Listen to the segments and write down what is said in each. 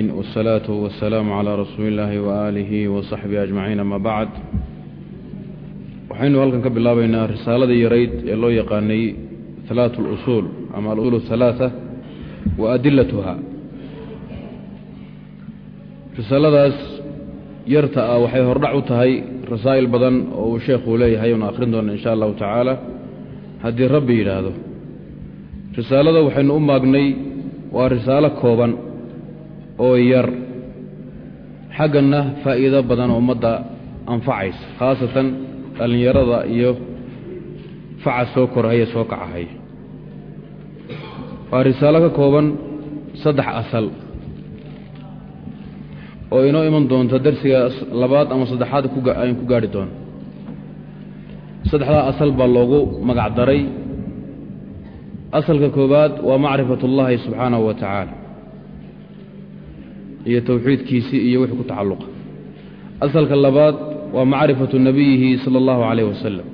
والصلاة والسلام على رسول الله وآله وصحبه أجمعين أما بعد waxaynu halkan ka bilaabaynaa risaaladii yarayd ee loo yaqaanay halaat اlusuul ama alusuul الhalaaa wa adilatuha risaaladaas yarta ah waxay hordhac u tahay rasaa'il badan oo uu sheekhuu leeyahay oona akhrin doona in sha allahu tacaala haddii rabbi yidhaahdo risaalada waxaynu u maagnay waa risaalo kooban oo yar. Xagganna faa'iido badan oo ummadda anfacaysa khaasatan dhallinyarada iyo faca soo korhaya soo kacahaya waa risaalo ka kooban saddex asal oo inoo iman doonta darsiga labaad ama saddexaad aynu ku gaarhi doono saddexdaa asal baa loogu magac daray asalka koowaad waa macrifat ullaahi subxaanahu wa tacaala iyo towxiidkiisii iyo wixii ku tacalluqa asalka labaad waa macrifatu nabiyihi sala allahu calayh wasalam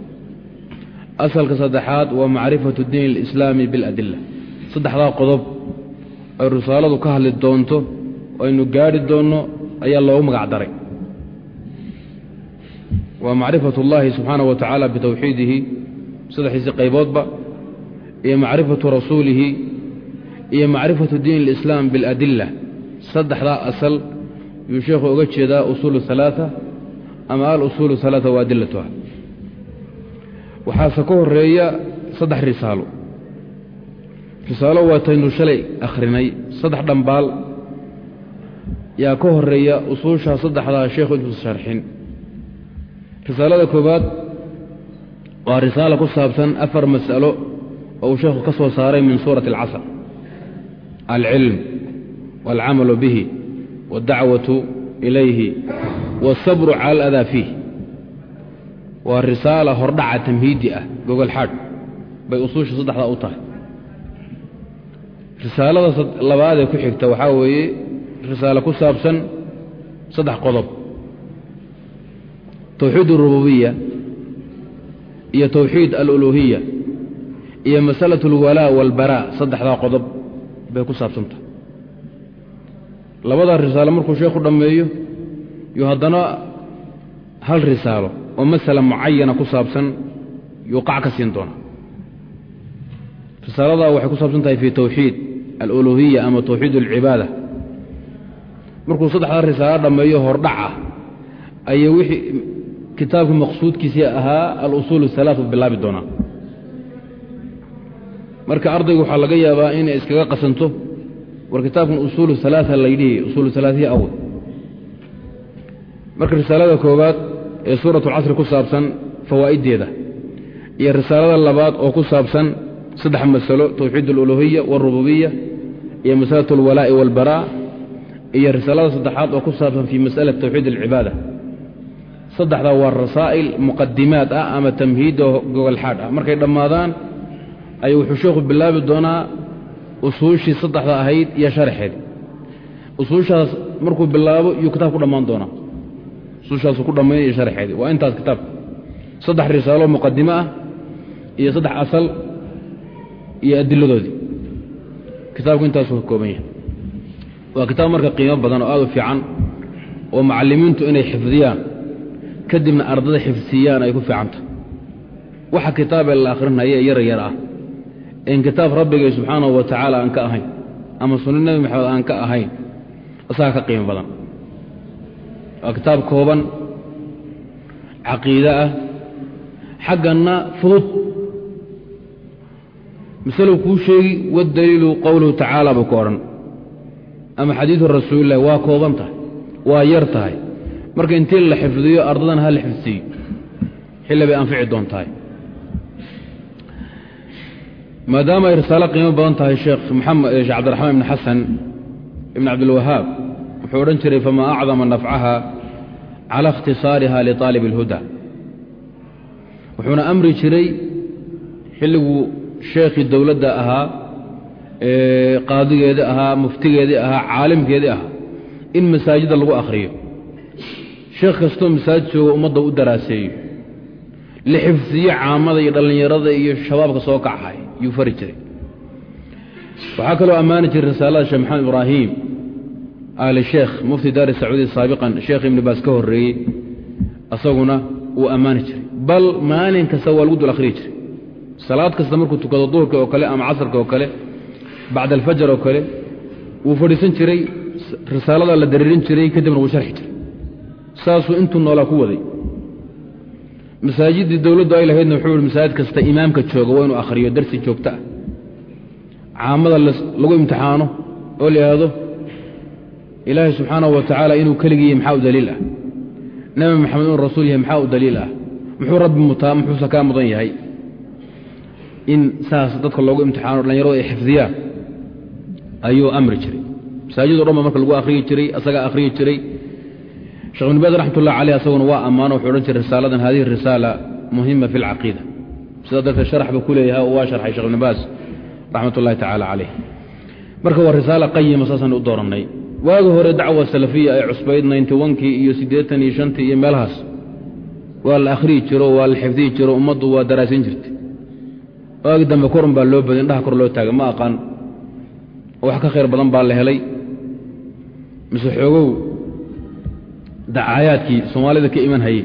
asalka saddexaad waa macrifatu diin alislaami biladila saddexdaa qodob ay risaaladu ka hadli doonto oo aynu gaadhi doonno ayaa loogu magac daray waa macrifatu اllahi subxaanaه wa tacaala bitowxiidihi saddexdiisi qayboodba iyo macrifatu rasuulihi iyo macrifatu diin اlislaam biاladila saddexdaa asal yuu sheekhu uga jeedaa usuulu alaaa ama al usuulu alaaa waa adilatuha ah. waxaase ka horreeya saddex risaalo. Risaalo waa taynu shalay akhrinay saddex dhambaal yaa ka horreeya usuusha saddexdaa sheekhu intuusa sharxin. Risaalada koowaad waa risaalo ku saabsan afar mas'alo oo uu sheekhu ka soo saaray min suurati alcasr alcilm waalcamalu bihi waاddacwatu ilayhi waasabru cala aladaa fiih waa risaala hordhaca tamhiidi ah gogol xadh bay usuusha saddexdaa u tahay risaalada labaadee ku xigta waxaa weeye risaalo ku saabsan saddex qodob towxiid اrububiya iyo towxiid aluluhiya iyo masalaة اlwalaa wاlbaraa saddexdaa qodob bay ku saabsantahay labadaa risaalo markuu sheekhu dhammeeyo yuu haddana hal risaalo oo masala mucayana ku saabsan yuu qac ka siin doonaa. Risaaladaa waxay ku saabsan tahay fii tawxiid aluluhiya ama tawxiid alcibaada. Markuu saddexdaa risaalo dhammeeyo hordhac ah ayay wixii kitaabka maqsuudkiisii ahaa alusuul alaau bilaabi doonaa. Marka ardaygu waxaa laga yaabaa inay iskaga qasanto war kitaabkan usuul ثalaaثa laydhihi usuul ثalaaثiya aw marka risaalada koowaad ee suuraة اlcasri ku saabsan fawaa'iddeeda iyo risaalada labaad oo ku saabsan saddex masalo towxiid اluluhiya wاlrububiya iyo masalaة اlwalaa'i wاlbaraa iyo risaalada saddexaad oo ku saabsan fii masأalaة towxiid اlcibaada saddexdaa waa rasaa'il muqadimaad ah ama tamhiidoo gogolxaadh ah markay dhammaadaan ayuu wuxuu sheekhu bilaabi doonaa usuushii saddexda ahayd iyo sharaxeed usuushaas markuu bilaabo yuu kitaab ku dhammaan doonaa. Usuushaasu ku dhammayn iyo sharaxeedi waa intaas kitaabka saddex risaalo muqadimo ah iyo saddex asal iyo adiladoodii kitaabku intaasuu ka kooban yahay. Waa kitaab marka qiimo badan oo aad u fiican oo macallimiintu inay xifdiyaan kadibna ardada xifdsiiyaan ay ku fiicantah waxa kitaabee la akhrinaya yar yar ah in kitaab rabbigay subxaanahu wa tacaala aan ka ahayn ama sunno nebi maxamed aan ka ahayn isagaa ka qiimo badan. Waa kitaab kooban caqiide ah xagganna fudud. Masalow kuu sheegi waddaliilu qowluhu tacaala buu ku odhan. Ama xadiidu rasuulillahi waa kooban tahay waa yar tahay. Marka intii la xifdiyo ardadana ha la xifdsiiyo xilli bay anfici doontahay maadaama ay risaalo qiimo badan tahay sheekh cabdiraxmaan ibni xasan ibn cabdilwahaab wuxuu odhan jiray famaa acdama nafcaha cala ikhtisaariha liطaalib اlhuda wuxuuna amri jiray xilliguu sheekhii dowladda ahaa qaadigeedii ahaa muftigeedii ahaa caalimkeedii ahaa in masaajidda lagu akhriyo. Sheekh kastoo masaajid jooga ummadda u daraaseeyo. La xifsiyo caamada iyo dhallinyarada iyo shabaabka soo kacahay yuu fari jiray. Waxaa kaloo ammaani jiray risaalada sheekh maxamed ibraahim aali sheekh mufti daari sacuudi saabiqan sheekh ibni baas ka horreeyey asaguna wuu ammaani jiray. Bal maalin kasta waa lagu dul akhriyi jiray. Salaad kasta markuu tukado duhurka oo kale ama casarka oo kale bacda alfajar oo kale wuu fadhiisan jiray risaalada la dariirin jiray kadibna wuu sharxi jiray. Saasuu intuu noolaa ku waday masaajiddii dowladdu ay lahaydna wuxuu ihi masaajid kasta imaamka jooga waa inuu akhriyo darsi joogto ah. Caamada lagu imtixaano oo la yidhaahdo ilaahay subxaanahu wa tacaala inuu keligii yahay maxaa u daliil ah? Nebi maxamed inuu rasuul yahay maxaa u daliil ah? Muxuu rabbi mutaa muxuuse kaa mudan yahay? In saas dadka loogu imtixaano dhallinyaradu ay xifdiyaan ayuu amri jiray. Masaajidoo dhan ba marka lagu akhriyi jiray asagaa akhriyi jiray shekh ibn baas raxmatullah caleyh asaguna waa ammaano wuxuu odhan jiray risaaladan hadihi risaala muhima fi alcaqiida sidaa darteed sharax buu ku leeyahay waa sharxay shekh ibn raxmat ullahi tacaala caleyh marka waa risaala qayima saasaan u doorannay. Waagi hore dacwa salafiya ee cusbayd ninty onkii iyo siddeetan iyo shantii iyo meelahaas waa la akhriyi jiro waa la xifdiyi jiro ummaddu waa daraasin jirtay. Waagi dambe korun baa loo baday indhaha kor loo taagay ma aqaan. Wax ka khayr badan baa la helay. Mise xoogow dacaayaadkii soomaalida ka iman hayey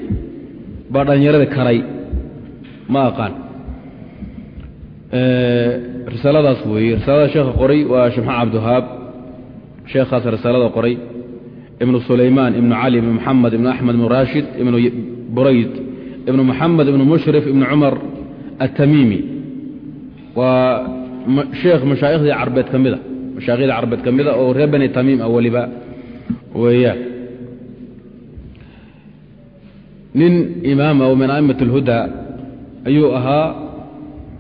baa dhallinyarada karay ma aqaan. Risaaladaas weeye risaalada sheekha qoray waa sheekh maxamed cabdiwahaab sheekhaas risaalada qoray ibnu sulaymaan ibnu cali ibnu moxamed ibnu axmed ibnu raashid ibnu burayd ibnu moxamed ibnu mushrif ibnu cumar atamiimi waa sheekh mashaaikhdii carbeed ka mida mashaaikhdii carbeed ka mida oo reer bani tamiim ah weliba weeyaan nin imaama oo min a'immat اlhuda ayuu ahaa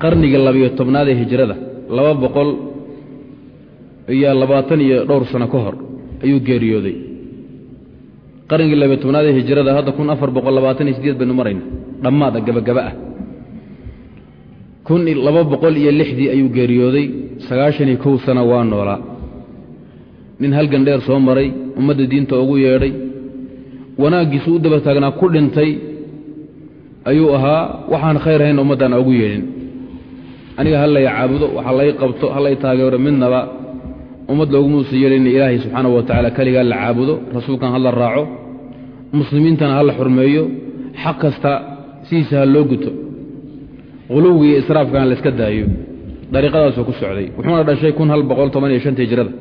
qarnigii labiyo tobnaad ee hijrada. Laba boqol iyo labaatan iyo dhowr sano ka hor ayuu geeriyooday. Qarnigii labiyo tobnaad ee hijrada hadda kun afar boqol labaatan iyo sideed baynu marayna dhammaada gabagaba ah. Kun laba boqol iyo lixdii ayuu geeriyooday. Sagaashan iyo kow sana waa noolaa nin halgan dheer soo maray ummadda diinta ugu yeedhay wanaaggiisu u daba taagnaa ku dhintay ayuu ahaa waxaan khayr hayn ummaddan ugu yeedhin. Aniga ha lay caabudo waxa lay qabto ha lay taageero midnaba. Ummad loogumuusa yeelin ilaahay subxaanahu wa tacaala keligaa la caabudo rasuulkan ha la raaco muslimiintana ha la xurmeeyo xaq kasta sidiisa ha loo guto. Quluwga iyo israafkan la iska daayo. Dariiqadaasuu ku socday. Wuxuuna dhashay kun hal boqol toban iyo shanta hijrada.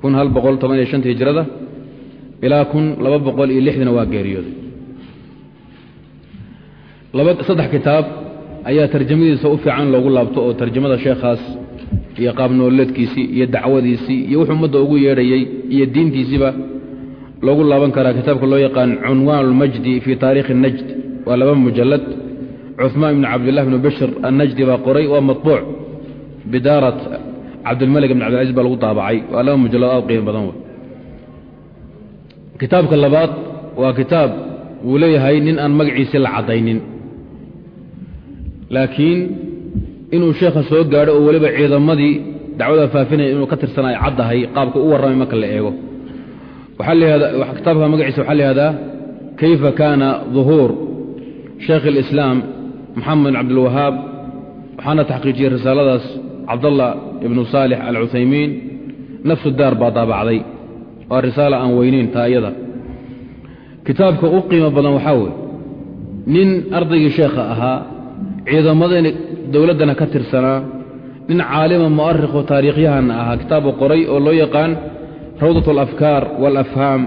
Kun hal boqol toban iyo shanta hijrada ilaa kun laba boqol iyo lixdan waa geeriyooday. Saddex kitaab ayaa tarjamadiisa u fiican loogu laabto oo tarjamada sheekhaas iyo qaab nooleedkiisii iyo dacwadiisii iyo wuxuu ummadda ugu yeedhayey iyo diintiisiiba loogu laaban karaa kitaabka loo yaqaan cunwaan ulmajdi fii taariikhi najd waa laba mujalad cumaan ibni cabdillahi bni bashir annajdi baa qoray waa maطbuuc bidaarat cabdilmalik ibn cabdilcaziz baa lagu daabacay. Waa laba mujalad aad qiimo badan kitaabka labaad waa kitaab wuu leeyahay nin aan magaciisi la caddaynin. Laakiin inuu sheekha soo gaadho oo weliba ciidamadii dacwada faafinaya inuu ka tirsanay caddahay qaabka u warramay marka la eego. Kitaabka magaciisa waxaa layihahdaa kayfa kaana ظuhuur sheekh اlislaam moxamed bin cabdilwahaab waxaana taxqiijiyey risaaladaas cabdallah ibnu saalix alcuthaymiin nafsu daar baa daabacday waa risaala aan weyneyn taa iyada kitaabka u qiimo badan waxaa weye nin ardaygii sheekha ahaa ciidamadani dowladdana ka tirsanaa nin caalima mu'arikho taariikhyahanna ahaa kitaabu qoray oo loo yaqaan rawdat alafkaar waalafhaam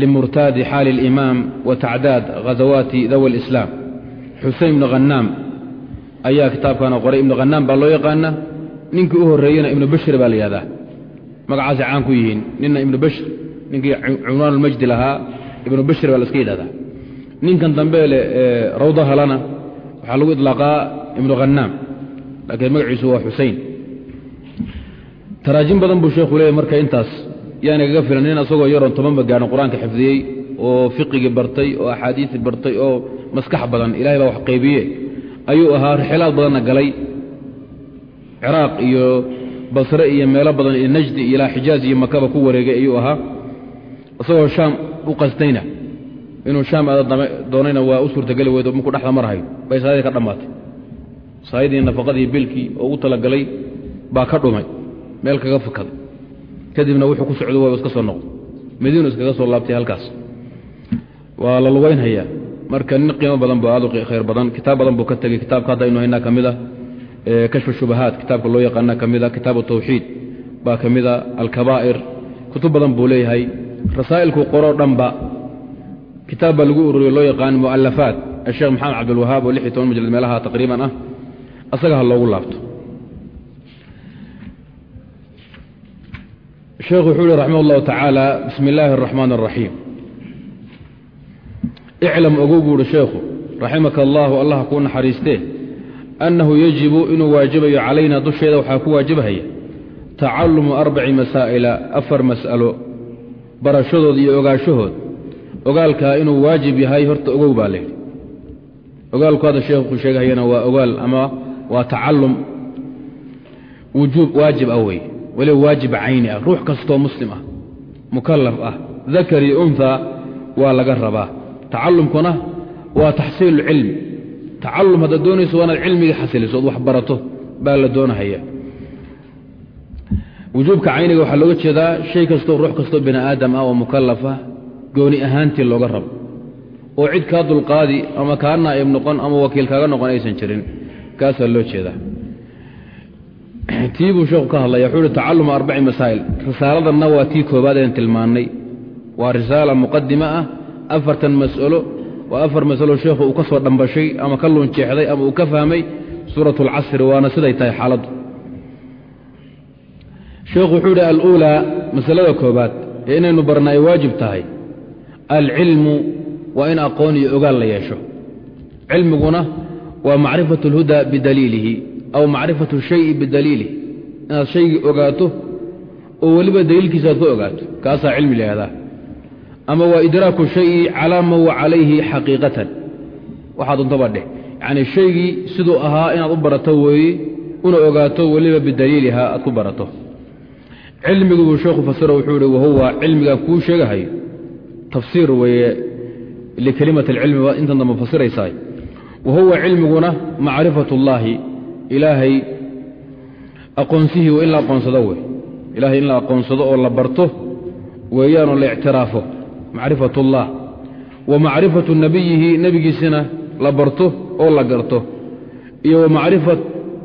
limurtaadi xaali alimaam wa tacdaad ghazawaati dawi alislaam xusein ibnu khanaam ayaa kitaabkana qoray. Ibnu khanaam baa loo yaqaana ninkii u horreeyena ibnu bashir baa la yihahdaa magacaasay caan ku yihiin. Ninna ibnu bashir ninkii cunwaanulmajdi lahaa ibnu bashir baa la yidhahdaa. Ninkan dambe le rawdahalana waxaa lagu idlaaqaa ibnu khanaam laakiin magaciisu waa xusein taraajim badan buu sheekhu leeyahy marka intaas. Yaana kaga filan nin asagoo yaroon tobanba gaadhan qur'aanka xifdiyey oo fiqigii bartay oo axaadiisii bartay oo maskax badan ilahay baa wax qaybiye ayuu ahaa rixilaad badanna galay. Ciraaq iyo basre iyo meelo badan iyo najdi iyo ilaa xijaaz iyo makaba ku wareegay ayuu ahaa. Isagoo shaam u qastayna. Inuu shaam doonayna waa u suurtageli weydo markuu dhexda marhayo bay saadii ka dhammaatay. Saayadii nafaqadii bilkii oo ugu talagalay baa ka dhumay. Meel kaga fakaday kadibna wuxuu ku socdo waa iska soo noqdo. Madiinu iskaga soo laabtay halkaas. Waa la lugeynhayaa. Marka nin qiimo badan bu aad u khayr badan. Kitaab badan buu ka tegey. Kitaabka hadda aynu haynaa ka mid a kashfu shubahaat kitaabka loo yaqaana ka mid a kitaabu tawxiid baa ka mid a alkabaa'ir kutub badan buu leeyahay rasaa'ilku qoroo dhanba kitaab baa lagu ururiyo loo yaqaan mu'alafaat asheekh maxamed cabdilwahaab oo lix iyo toban mujallad meelaha taqriiban ah asaga ha loogu laabto sheekhu wuxuu uhi raximah اllahu tacaala bismi illaahi الraxmaan الraxiim iclam ogow buu uhi sheekhu raximaka allahu allah kuu naxariistee annahu yajibu inuu waajibayo calayna dusheeda waxaa ku waajibhaya tacalumu arbaci masaa'ila afar mas'alo barashadood iyo ogaanshahood ogaalkaa inuu waajib yahay horta ogow baa layidhi ogaalku hadda sheekhu sheegahayana waa ogaal ama waa tacalum wujuub waajib ah wey waliba waajib cayni ah ruux kastoo muslim ah mukallaf ah dakar iyo unha waa laga rabaa. Tacalumkuna waa taxsiilu cilmi tacalum haddaad doonayso waa inaad cilmigii xasiliso ood wax barato baa la doonahaya. Wujuubka cayniga waxaa looga jeedaa shay kastoo ruux kastoo bini aadam ah oo mukallaf ah gooni ahaantii looga rabo oo cid kaa dulqaadi ama kaa naa'ib noqon ama wakiil kaaga noqon aysan jirin kaasaa loo jeedaa. Tii buu sheekhu ka hadlaya wuxuu uhi tacaluma arbaci masaa'il. Risaaladanna waa tii koobaad een tilmaannay. Waa risaala muqadima ah afartan mas'alo waa afar masalo sheekhu uu ka soo dhambashay ama ka lunjeexday ama uu ka fahmay suurat alcasri waana siday tahay xaaladdu sheekhu wuxuu idhi aluulaa masalada koobaad ee inaynu barna ay waajib tahay alcilmu waa in aqoon iyo ogaal la yeesho. Cilmiguna waa macrifatu اlhuda bidaliilihi aw macrifatu shayi bidaliilih inaad shaygii ogaato oo weliba daliilkiisa aad ku ogaato kaasaa cilmi lahahdaa ama waa idraaku shayi calaa ma huwa calayhi xaqiiqatan waxaa duntaba dheh yacni shaygii siduu ahaa inaad u barato weeye una ogaato weliba bidaliiliha aad ku barato cilmigu buu sheekhu fasiro wuxuu ihi wahuwa cilmigan kuu sheegahayo tafsiir weeye likelimat alcilmi intan damba fasiraysaay wa huwa cilmiguna macrifat اllaahi ilaahay aqoonsihii in la aqoonsado wey ilaahay in la aqoonsado oo la barto weeyaanoo la ictiraafo macrifat اllah wa macrifatu nabiyihi nebigiisina la barto oo la garto iyo wa macrifat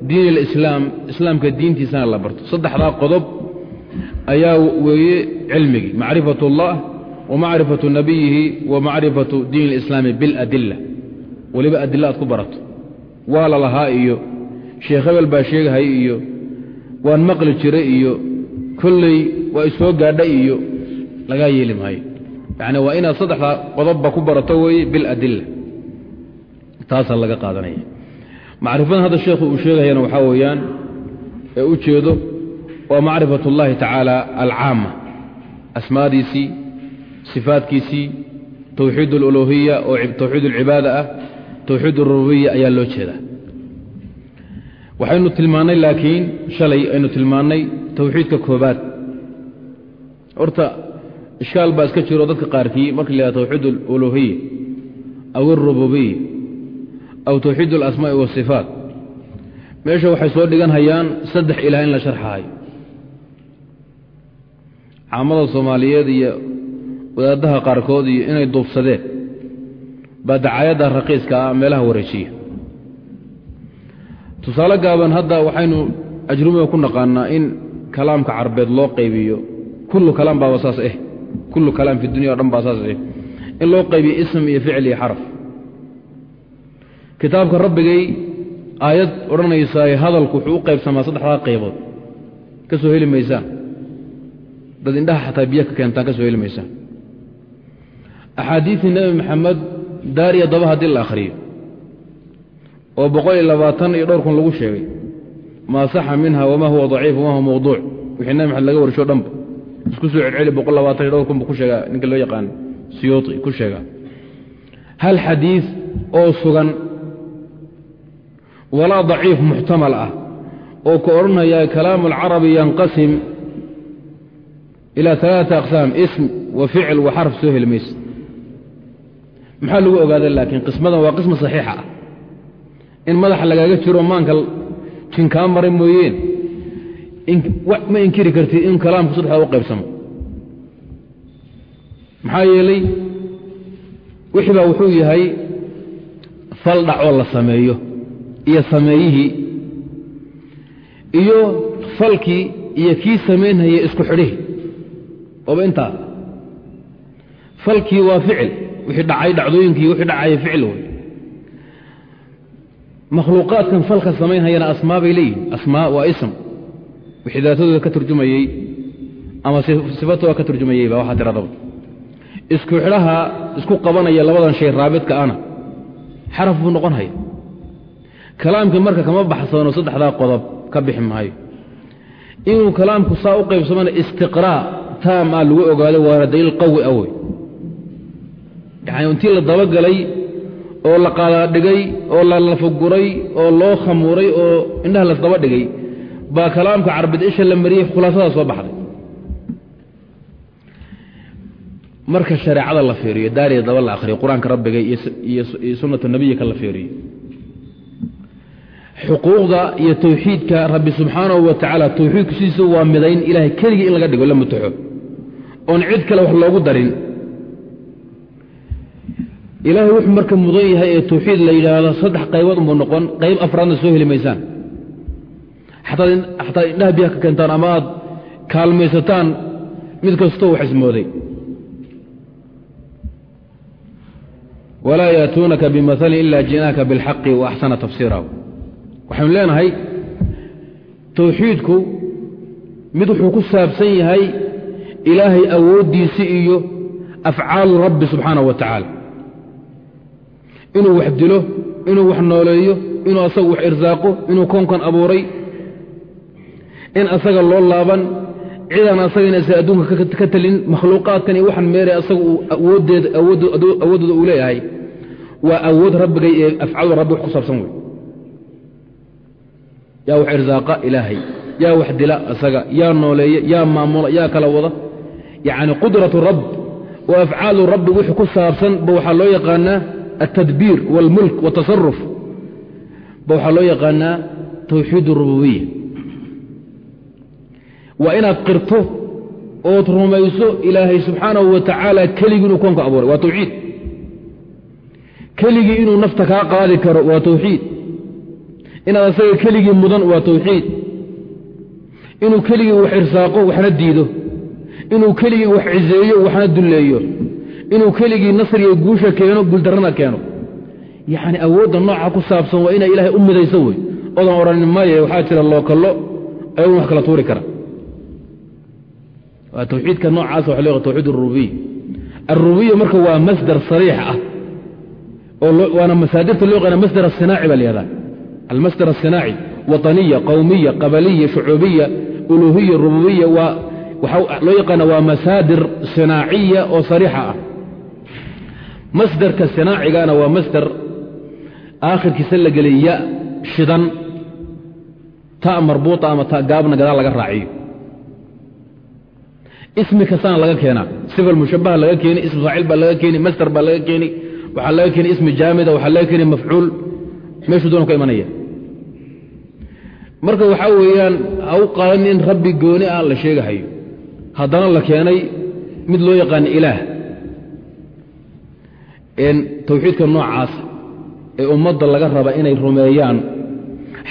diin اlislaam islaamka diintiisana la barto saddexdaa qodob ayaa weeye cilmigii macrifat اllah wa macrifatu nabiyihi wa macrifatu diin اlislaami biاladila weliba adila aad ku barato waa la lahaa iyo sheekh hebel baa sheegahay iyo waan maqli jiray iyo kolley waa isoo gaadha iyo lagaa yeeli maayo yacni waa inaad saddexdaa qodobba ku barato weeye biladila taasaa laga qaadanaya macrifadan hadda sheekhu uu sheegayana waxaa weeyaan ee u jeedo waa macrifat اllahi tacaala alcaama asmaadiisii sifaadkiisii towxiid اluluhiya oo towxiid اlcibaada ah towxiid اrububiya ayaa loo jeedaa waxaynu tilmaannay laakiin shalay aynu tilmaannay towxiidka koobaad horta ishkaal baa iska jiro dadka qaarkii marka la yhahdo towxiid اluluhiya aw اrububiya aw towxiid اlasmaa'i wاsifaat meesha waxay soo dhigan hayaan saddex ilaah in la sharxahayo caamada soomaaliyeed iyo wadaadaha qaarkood iyo inay duubsadeen baa dacaayadda raqiiska ah meelaha wareejiya tusaale gaaban hadda waxaynu ajrumiga ku naqaanaa in kalaamka carbeed loo qaybiyo kullu kalaam baaba saas eh kullu kalaam fi dunya o dhan baa saas in loo qaybiyo ism iyo ficil iyo xaraf kitaabka rabbigay aayad odhanaysaay hadalku wuxuu u qaybsamaa saddexdaa qaybood ka soo heli maysaan dad indhaha xataa biyo ka keentaan ka soo heli maysaan axaadiidii nebi maxamed daar iyo daba haddii la akhriyo oo boqol iyo labaatan iyo dhowr kun lagu sheegay maa saxa minha wamaa huwa daciif wamaa huwa mawduuc wixii nebi maxamed laga warsho dhanba isku soo celceli boqol labaatan iyo dhowr kun buu ku sheegaa ninka loo yaqaan siyuuti ku sheegaa hal xadiid oo sugan walaa daciif muxtamal ah oo ka odhanaya kalaamu alcarabi yanqasim ilaa alaaa aqsaam ism wa ficil wa xarf soo heli maxaa lagu ogaada laakiin qismadan waa qisma saxiixa ah. In madaxa lagaaga jiro maanka jin kaa maray mooyeen ma inkiri kartid in kalaamku saddexdaa u qaybsamo. Maxaa yeelay wixii baa wuxuu yahay fal dhacoo la sameeyo iyo sameeyihii iyo falkii iyo kii samaynhaya isku xidhihi ooba intaa falkii waa ficil wixii dhacay dhacdooyinkii wixii dhacaya ficil wey makhluuqaadkan falka samaynhayana asmaa bay leeyihiin asmaa waa ism wixii daatadooda ka turjumayey ama sifatooda ka turjumayeyba waxaa tiradaba isku xidhaha isku qabanaya labadan shay raabidka ana xaraf buu noqon haya kalaamkii marka kama baxsano saddexdaa qodob ka bixi maayo. Inuu kalaamku saa u qaybsamana istiqraa taam ah lagu ogaado waana daliil qawi ah wey yacani intii la dabagalay oo la qaadaadhigay oo la lafaguray oo loo khamuuray oo indhaha lasdaba dhigay baa kalaamka carabid isha la mariyey khulaasadaa soo baxday. Marka shareecada la fiiriyo daariya daba la akhriyo qur'aanka rabbiga iyo sunnata nebiyika la fiiriyo. Xuquuqda iyo tawxiidka rabbi subxaanahu wa tacaala tawxiidkiisiisu waa midayn ilaahay keligii in laga dhigo la mutaxo. Oon cid kale wax loogu darin. Ilaahay wuxuu marka mudan yahay ee tawxiid la yidhaahdo saddex qaybood unbuu noqon qayb afraadna soo heli maysaan xataa indhaha biyaha ka keentaan ama aad kaalmaysataan mid kastoo wax ismooday walaa yaatuunaka bimahalin ila ji'naaka biاlxaqi wa axsana tafsiirahu waxaynu leenahay tawxiidku mid wuxuu ku saabsan yahay ilaahay awooddiisi iyo afcaalu rabbi subxaanahu wa tacaala. Inuu wax dilo inuu wax nooleeyo inuu asagu wax irsaaqo inuu koonkan abuuray in asaga loo laaban cidaan asagana isa adduunka ka talin makhluuqaadkan iyo waxaan meeray asaga uu awooddeeda awooddooda uu leeyahay waa awood rabbigay ee afcaalu rabbi wax ku saabsan wey yaa wax irsaaqa ilaahay yaa wax dila asaga yaa nooleeya yaa maamula yaa kala wada yacni qudratu rabb wa afcaalu rabbi wixii ku saabsan ba waxaa loo yaqaanaa altadbiir wاlmulk wاtasaruf ba waxaa loo yaqaanaa tawxiid اrububiya waa inaad qirto ood rumayso ilaahay subxaanahu wa tacaala keligii inuu koonka abuuray. Waa tawxiid. Keligii inuu nafta kaa qaadi karo waa tawxiid. Inaad asaga keligii mudan waa tawxiid. Inuu keligii wax irsaaqo waxna diido. Inuu keligii wax ciseeyo waxna dulleeyo. Inuu keligii nasriga guusha keeno guuldarrana keeno. Yacni awoodda nooca ku saabsan waa inay ilaahay u midayso wey. Odan odhanin maye waxaa jira lookallo ayagun wax kala tuuri kara waa tawxiidka noocaas waxa loo tawxiid arububiya arububiya marka waa masdar sariix ah waana masaadirta loo yaqaana masdar asinaaci baa layihahdaa almasdar asinaaci waطaniya qowmiya qabaliya shucuubiya uluhiya rububiya loo yaqaana waa masaadir sinaaciya oo sariixa ah. Masdarka sinaacigana waa masdar aakhirkiisa la gelay ya shidan ta marbuuطa ama gaabna gadaal laga raaciyo ismi kastaana laga keenaa sifal mushabaha laga keeni ismi faacil baa laga keeni masdar baa laga keeni waxaa laga keeni ismi jaamida waxaa laga keeni mafcuul. Meeshuu doona ka imanaya. Marka waxaa weeyaan ha u qaadan in rabbi gooni ah la sheegahayo haddana la keenay mid loo yaqaano ilaah. Tawxiidka noocaas ee ummadda laga raba inay rumeeyaan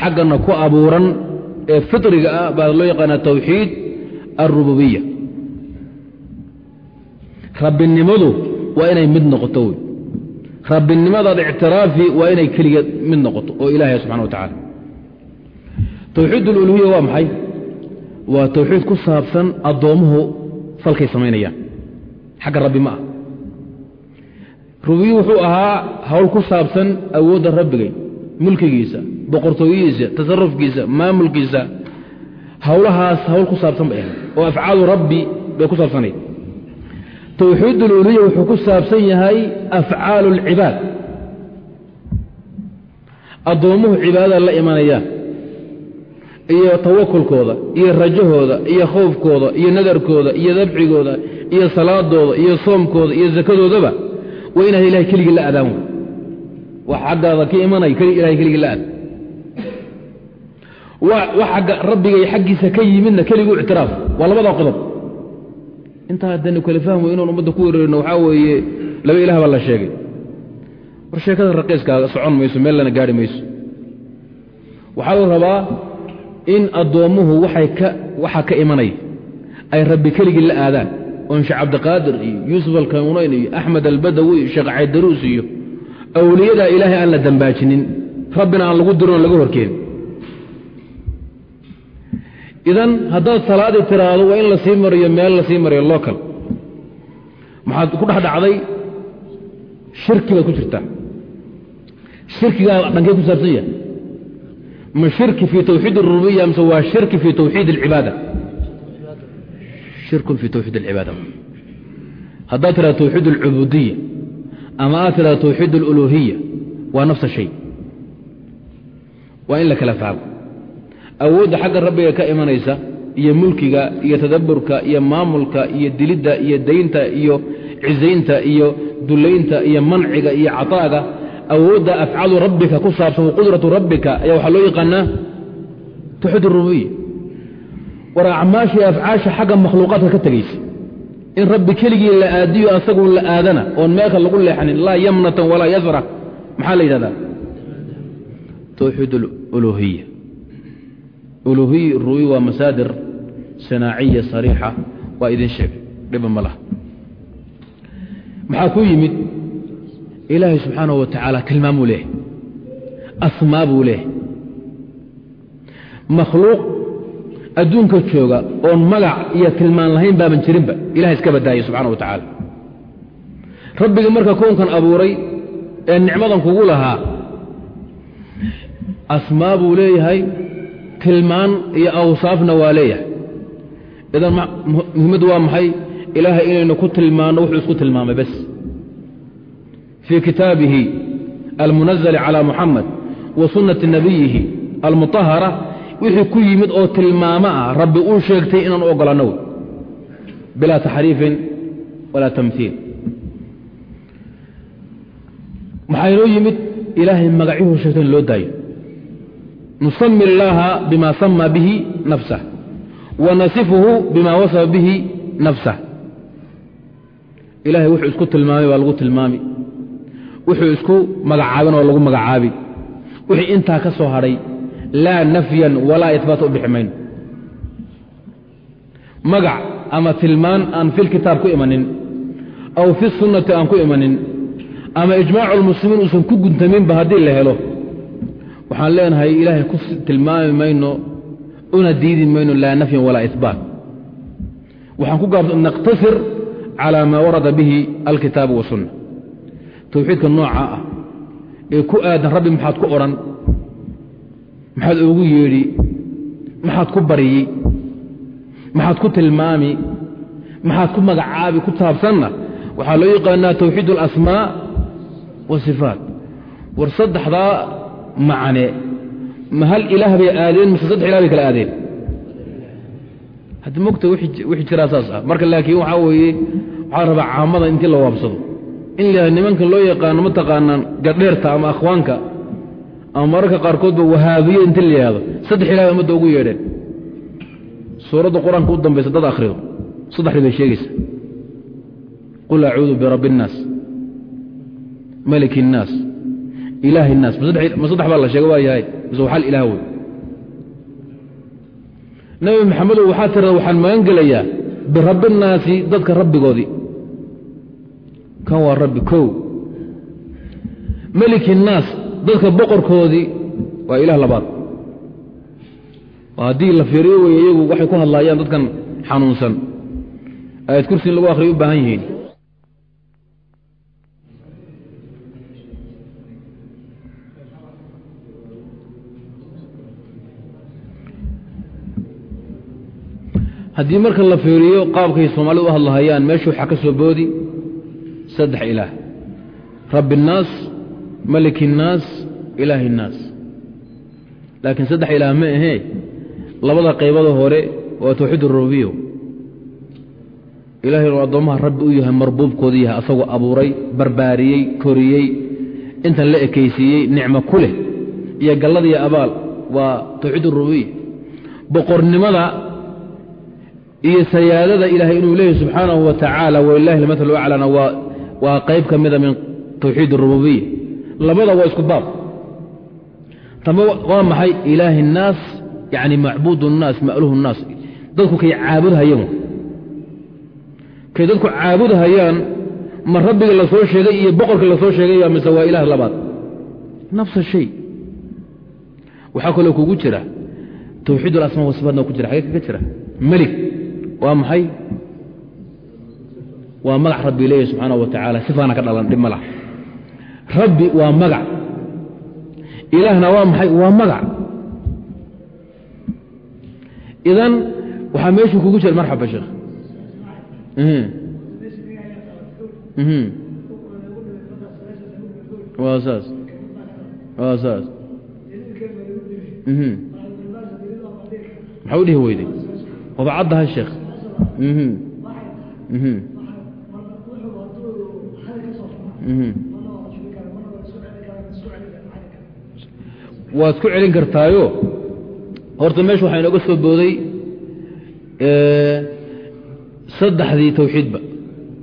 xaggana ku abuuran ee fitriga ah baa loo yaqaanaa tawxiid alrububiya rabbinimadu waa inay mid noqoto wey rabbinimadaad ictiraafi waa inay keligeed mid noqoto oo ilaahya subxana wa tacaala. Aluluhiya waa maxay? Waa tawxiid ku saabsan addoommuhu falkay samaynayaan. Xagga rabbi ma ah. Rubiyi wuxuu ahaa hawl ku saabsan awoodda rabbigay mulkigiisa boqortooyadiisa tasarufkiisa maamulkiisa. Hawlahaas hawl ku saabsan bay ahayd oo afcaalu rabbi bay ku saabsanayd tawxiid aluluhiya wuxuu ku saabsan yahay afcaalu alcibaad addoommuhu cibaadada la imanayaan iyo tawakulkooda iyo rajahooda iyo khowfkooda iyo nadarkooda iyo dabcigooda iyo salaadooda iyo soomkooda iyo sakadoodaba waa inaad ilahay keligii la adaan wax xaggaada ka imanay ilahay keligii la aad wax agga rabbigay xaggiisa ka yimidna keliguu ictiraaf. Waa labada qodob intaa haddaynu kala fahmo inaan ummadda ku wereerino waxaa weeye laba ilaah baa la sheegay. War sheekada raqiiskaaga socon mayso meel lana gaari mayso. Waxaa la rabaa in addoommuhu waxaa ka imanaya ay rabbi keligii la aadaan. Oon sheekh cabdiqaadir iyo yuusuf alkanuunayn iyo axmed albadawi iyo sheekh caydaruus iyo awliyadaa ilaahay aan la dambaajinin. Rabbina aan lagu dirin oo laga horkeenin idan haddaad salaadii tiraahdo waa in la sii mariyo meel la sii mariyo local maxaad ku dhex dhacday shirki baad ku jirtaa shirkigaa dhankee ku saabsan yahay ma shirki fii tawxiid اrububiya mise waa shirki fii tawxiid اlcibaada shirkun fii tawxiid اlcibaada haddaad tirahdo tawxiid اlcubuudiya ama aad tirahdo tawxiid اluluhiya waa nafsa shay waa in la kala fahmo awoodda xagga rabbiga ka imanaysa iyo mulkiga iyo tadaburka iyo maamulka iyo dilidda iyo daynta iyo cisaynta iyo dulaynta iyo manciga iyo cataaga awoodda afcalu rabbika ku saabsan waqudratu rabbika ayaa waxaa loo yaqaanaa tawxiid rububiya war acmaashii afcaasha xagga makhluuqaadka ka tegaysa in rabbi keligii la aadiyo asagu la aadana oon meelka lagu leexanin laa yamnatan walaa yasra maxaa la yidhahdaa? Tawxiid uluhiya uluhiy rubi waa masaadir sanaaciya sariixa. Waa idin sheegay dhiba ma laha. Maxaa ku yimid? Ilaahay subxaanahu wa tacaala tilmaamuu leehay asmaa buu leehay makhluuq adduunka jooga oon magac iyo tilmaan lahayn baaban jirinba ilahay iska badaayay subxana wa tacaala rabbiga marka kownkan abuuray ee nicmadan kugu lahaa asmaa buu leeyahay tilmaan iyo awsaafna waa leeyahay. Idan muhimaddu waa maxay? Ilaahay inaynu ku tilmaanno wuxuu isku tilmaamay bas fii kitaabihi almunazali calى muxamed wa sunnati nabiyihi almuطahara wixii ku yimid oo tilmaamo ah rabbi uu sheegtay inaan u ogolanno wey. Bilaa taxriifin walaa tamhiil maxaa inoo yimid? Ilaahay magacyuhu sheegtay in loo daayo nusami اllaha bima sama bihi nafsah wa nasifuhu bima wasafa bihi nafsah ilahay wuxuu isku tilmaamay waa lagu tilmaami wuxuu isku magacaabin waa lagu magacaabi wixii intaa ka soo hadhay laa nafyan walaa ibaata u bixi mayno magac ama tilmaan aan fi lkitaab ku imanin aw fi sunnati aan ku imanin ama ijmaacu lmuslimiin uusan ku guntaminba haddii la helo waxaan leenahay ilaahay ku tilmaami mayno una diidi mayno laa nafyan walaa ibaat waxaan ku gaabsa naqtasir calى maa warada bihi alkitaabu wasunna tawxiidka noocaa ah ee ku aadan rabbi maxaad ku odhan maxaad ugu yeedhi maxaad ku baryi maxaad ku tilmaami maxaad ku magacaabi ku taabsanna. Waxaa loo yaqaanaa tawxiid اlasmaa wasifaat war saddexdaa macane. Ma hal ilaah bay aadeen mise saddex ilah bay kala aadeen? Hadda mogta wixi jiraa saas ah. Marka laakiin waxaa weeye waxaa rabaa caamada intii la waabsado. In la nimanka loo yaqaano mataqaanaan gadheerta ama akhwaanka ama mararka qaarkoodba wahaabiyo inti la yidhahdo saddex ilah bay ummadda ugu yeedheen. Suuradda qur'aanka u dambaysa dad akhrido. Saddexdi bay sheegaysa. Qul acuudu birabbi innaas maliki innaas ilaahi الnaas ma saddex baa la sheega waa yahay mise waxal ilaah wey nabi maxamedow waxaa tirada waxaan magan gelayaa birabbi الnaasi dadka rabbigoodii kan waa rabbi kow meliki الnaas dadka boqorkoodii waa ilaah labaad haddii la fiiriyo wey iyagu waxay ku hadlaayaan dadkan xanuunsan ayad kursi in lagu akhriya u baahan yihiin haddii marka la fiiriyo qaabkay soomaalidu u hadlahayaan meeshu waxaa ka soo boodi saddex ilaah rabbi الnaas maliki الnaas ilaahi الnaas laakiin saddex ilaah ma ahee labada qaybada hore waa tawxiid urubiyo ilahay inuu addoommaha rabbi u yahay marbuubkooda yahay asagoo abuuray barbaariyey koriyey intan la ekaysiiyey nicmo ku leh iyo galladiiyo abaal waa tawxiid urubiya boqornimada iyo sayaadada ilaahay inuu leeyahy subxaanahu wa tacaala walilahi almathalu aclana waa waa qayb ka mida min tawxiid arububiya labada waa isku baab tama waa maxay ilaahi الnaas yani macbuud الnaas ma'luhu الnaas dadku kay caabudhayaan kay dadku caabudhayaan ma rabbiga la soo sheegay iyo boqorka la soo sheegay mise waa ilaah labaad nafsa shay waxaa kaloo kugu jira tawxiid alasmaa wasifaatna ku jira xagee kaga jira melig waa maxay? Waa magac rabbi leeyahy subxaana wa tacaala sifaana ka dhalan dhib ma rabbi waa magac. Ilaahna waa maxay? Waa magac. Idan waxaa meeshuu kugu jira marxaba sheekh waa saas. Waa saas. Maxaa u dhihi weyday? Waba sheekh waad ku celin kartaayo? Horta meesha waxaa inooga soo booday saddexdii tawxiidba.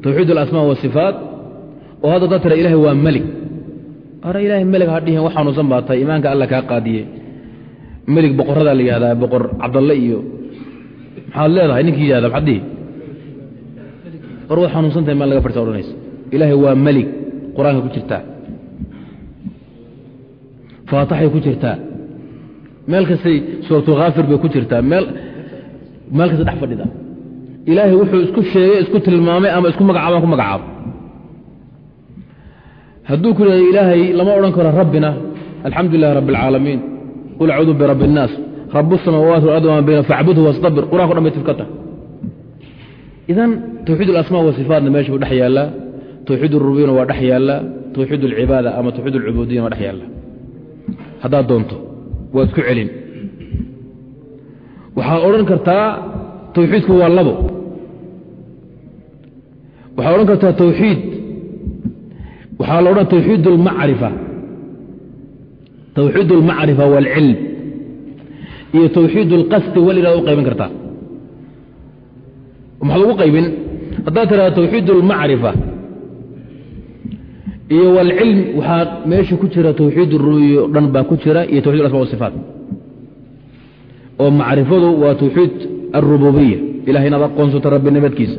Tawxiid alasmaa wasifaat oo hadda dad tira ilahay waa melig ara ilaahay melig ha dhihin wax xanuunsan baa tahay imaanka alla kaa qaadiye melig boqoradaa la yihahdaa boqor cabdalle iyo maxaad leedahay? Ninkii yihahda maxaad dhihi war waad xanuunsan tahay maa laga farsa odhanaysa ilaahay waa melig qur'aanka ku jirtaa faataxay ku jirtaa meel kastay suuratu khaafir bay ku jirtaa meel meel kasta dhex fadhida. Ilaahay wuxuu isku sheegay isku tilmaamay ama isku magacaabaan ku magacaabo. Hadduu ku yidhahdo ilaahay lama odhan karo rabbina. Alxamdu lilahi rabbi alcaalamiin qul acuudu birabbi الnaas rabu الsamaawaati walard wama bayna facbudhu wastabir qur'anka o dhan bay tif ka tahay idan tawxiid alasmaa wasifaatna meesha buu dhex yaallaa tawxiid urubiyana waa dhex yaallaa tawxiid alcibaada ama tawxiid alcubudiyana waa dhex yaallaa haddaad doonto waad isku celin waxaad odhan kartaa tawxiidku waa labo waxaad odhan kartaa tawxiid waxaa la odhan tawxiid اlmacrifa tawxiid اlmacrifa wاlcilm iyo tawxiid اlqasdi waliraad u qaybin kartaa maxaad ugu qaybin haddaad tiraada tawxiid اlmacrifa iyo wاlcilm waxaa meesha ku jira tawxiid rubiyo dhan baa ku jira iyo tawxid asma wasifaat oo macrifadu waa tawxiid alrububiya ilahay inaad aqoonsato rabbinimadkiisa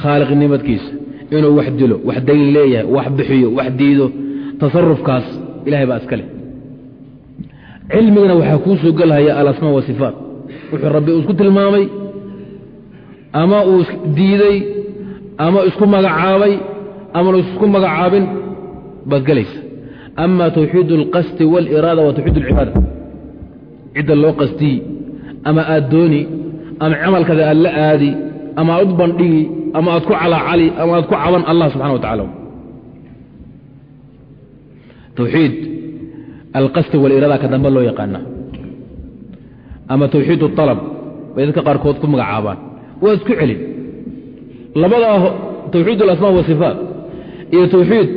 khaaliqnimadkiisa inuu wax dilo wax dayn leeyahay wax bixiyo wax diido tasarufkaas ilahay baa iska leh cilmigana waxaa kuu soo gelhaya alasmaa wasifaat wuxuu rabbi isku tilmaamay ama uu diiday ama isku magacaabay amanu isku magacaabin baad gelaysa ama tawxiid اlqasdi wاliraada waa tawxiid اlcibaada cidda loo qasdiyi ama aad dooni ama camalkada aad la aadi ama aad u bandhigi ama aad ku calaacali ama aad ku caban allah subxana wa tacala tawxiid alqasdi walirada ka dambe loo yaqaana ama tawxiid alab bay dadka qaarkood ku magacaabaan. Waa isku celin. Labadaa tawxiid alasma wasifaat iyo tawxiid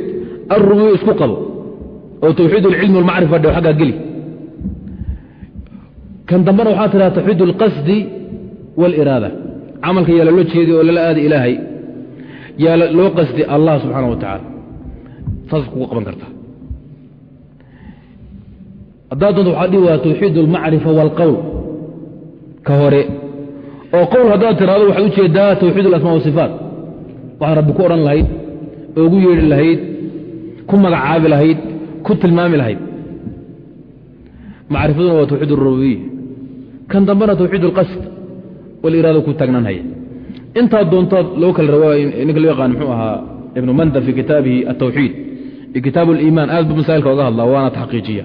alrububiya isku qabo oo tawxiid alcilmi walmacrifa dhe aggaa geli. Kan dambena waxaa tidhaha tawxiid alqasdi wاliraada camalka yaa laloo jeedi oo lala aada ilaahay yaa loo qasdi allah subxaana wa tacaala saas kuga qaban karta haddaad doonto waxaa dhihi waa tawxiid almacrifa wاlqowl ka hore. oo qowl haddaad tiraado waxaad u jeedaa tawxiid alasmaa wasifaat waxaad rabbi ku odhan lahayd oogu yeedhi lahayd ku magacaabi lahayd ku tilmaami lahayd. macrifaduna waa tawxiid arububiya kan dambena tawxiid alqasd waliraada ku taagnaanhaya intaad doontaad loo kala rawaa ninka loo yaqaan muxuu ahaa ibnu manda fii kitaabihi altawxiid iyo kitaabu aliimaan aad bu masaa'ilka oga hadlaa waana taxqiijiya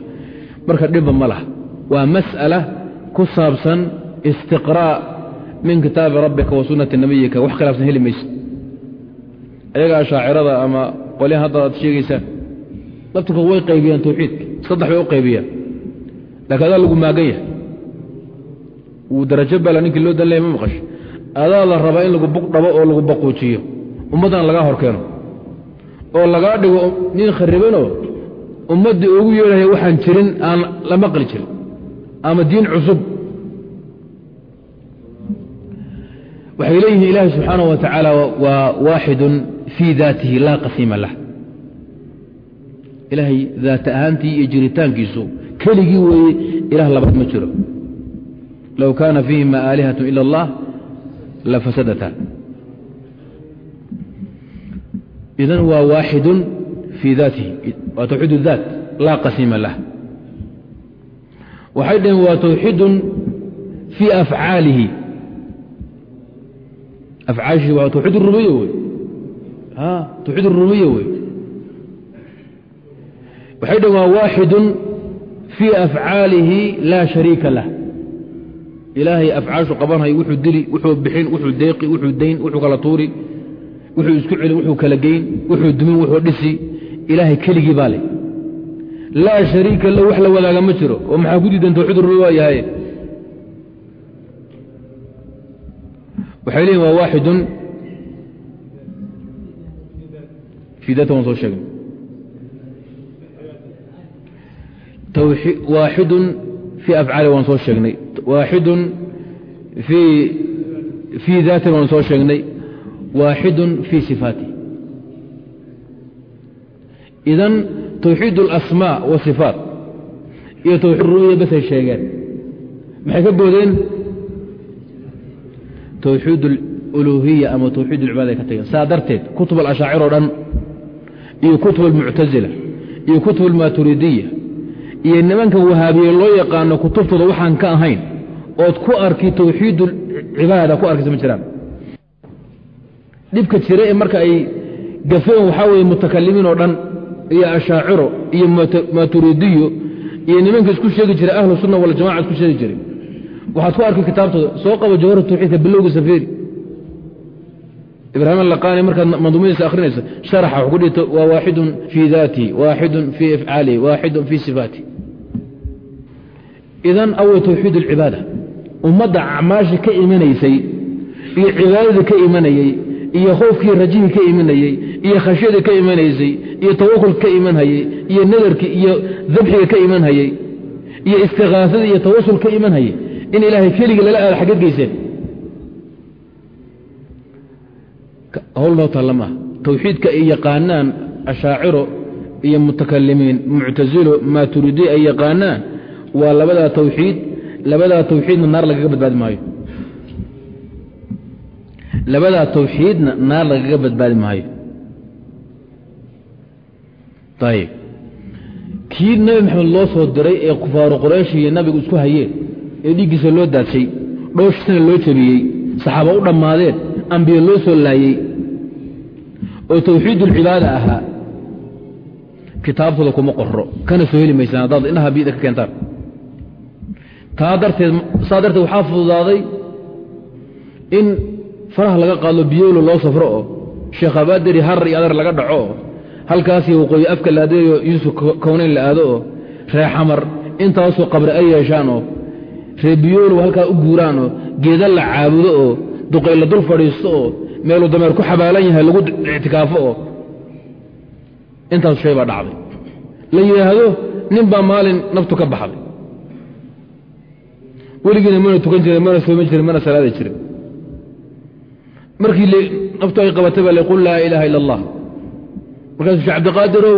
marka dhibba ma laha. Waa mas'ala ku saabsan istiqraa' min kitaabi rabbika wa sunnati nabiyika wax khilaafsan heli mayse ayaga ashaacirada ama qolyahan hadda aad sheegaysaan laftirkood way qaybiyaan tawxiidka saddex bay u qaybiyaan. Laakiin adaa lagu maagan yahay. Wuu darajo bala ninkii loo dan leeya ma maqasho. Adaa la rabaa in lagu buq dhabo oo lagu baquujiyo. Ummaddana lagaa hor keeno oo lagaa dhigo nin kharibanoo ummaddii ugu yeedhaya waxaan jirin aan la maqli jirin ama diin cusub waxay leeyihiin ilaahi subxaanaه wa tacaala waa waaxidun fii daatihi laa qasiima lah ilaahay daat ahaantii iyo jiritaankiisu keligii weeye ilaah labaad ma jiro low kaana fiihima aalihaة ila اllah lafasadata idan waa waaxidun fii daatihi. Waa tawxiid اdaat laa qasiima lah. Waxay dhaheen waa tawxiidun fii afcaalihi. Afcaashihi waa tawxiid rubiya wey. Tawxiid rubiya wey. Waxay dhaheen waa waaxidun fii afcaalihi laa shariika lah. Ilaahay afcaashu qabanhayo wuxuu dili wuxuu bixin wuxuu deeqi wuxuu dayn wuxuu kala tuuri wuxuu isku celin wuxuu kala geyn wuxuu dumin wuxuu dhisi ilaahay keligii baa leh. Laa shariika la wax la wadaaga ma jiro oo maxaa ku diidan tawxiid rubi waa yahay waxay leeyihiin waa waaxidun. Fii daata waan soo sheegnay. Waaxidun fii afcaali waan soo sheegnay. Waaxidun fii daatin waan soo sheegnay. Waaxidun fii sifaati idan towxiid اlasmaa wasifaat iyo tawxiid ru'ya basay sheegeen. Maxay ka boodeen? Towxiid aluluhiya ama towxiid alcibaada ka tageen. Saa darteed kutub alashaacir oo dhan iyo kutub almuctazila iyo kutub almaturidiya iyo nimanka wahaabiye loo yaqaano kutubtooda waxaan ka ahayn ood ku arki towxiid cibaada ku arkisa ma jiraan. Dhibka jira ee marka ay gafeen waxaa weye mutakalimiin oo dhan iyo ashaaciro iyo maturidiyo iyo nimanka isku sheegi jiray ahlu sunna waljamaca isku sheegi jiray. Waxaad ku arki kitaabtooda soo qabo jawhar tawxiidka bilowga safeeri. Ibraahim alaqaani markaad manduumadiisa akhrinaysa sharaxa wuxuu ku dhigta waa waaxidun fii daatihi waaxidun fii ifcaalihi waaxidun fii sifaatihi idan awey tawxiid alcibaada ummadda acmaashii ka imanaysay iyo cibaadadii ka imanayey iyo khoofkii rajihii ka imanayey iyo khashyadii ka imanaysay iyo tawakulka ka imanhayey iyo nadarkii iyo dabxiga ka imanhayey iyo istikaasadii iyo tawasul ka imanhayey in ilaahay keligii lala aado xaggeed geyseen hawl noo taalla maaha tawxiidka ay yaqaanaan ashaaciro iyo mutakalimiin muctasilo maaturidiy ay yaqaanaan waa labadaa tawxiid labadaa tawxiidna naar lagaga badbaadi maayo labadaa tawxiidna naar lagaga badbaadi maayo. Ayib kii nebi maxamed loo soo diray ee kufaaru quraysh iyo nabigu isku hayeen ee dhiiggiisa loo daadshay dhooshiisana loo jabiyey saxaaba u dhammaadeen ambiye loo soo laayey oo tawxiidulcibaada ahaa kitaabtooda kuma qoro kana soo heli maysaan haddaad indhaha biyada ka keentaan. Taa darteed saa darteed waxaa fududaaday in faraha laga qaado biyowlo loo safro oo sheekh abaadari harar iyo adar laga dhaco oo halkaasii waqooyi afka la adeeyo yuusuf kowneyn la aado oo ree xamar intaasoo qabri ay yeeshaan oo ree biyowlow halkaa u guuraan oo geeda la caabudo oo duqay la dul fadhiisto oo meeluu dameer ku xabaalan yahay lagu ictikaafo oo intaas shay baa dhacday. La yidhaahdo nin baa maalin naftu ka baxday. Weligiina mana tukan jirin mana sooman jirin mana salaada jirin markii naftu ay qabatay baa laqul laa ilaaha ila allah markaasuu shee cabdiqaadirow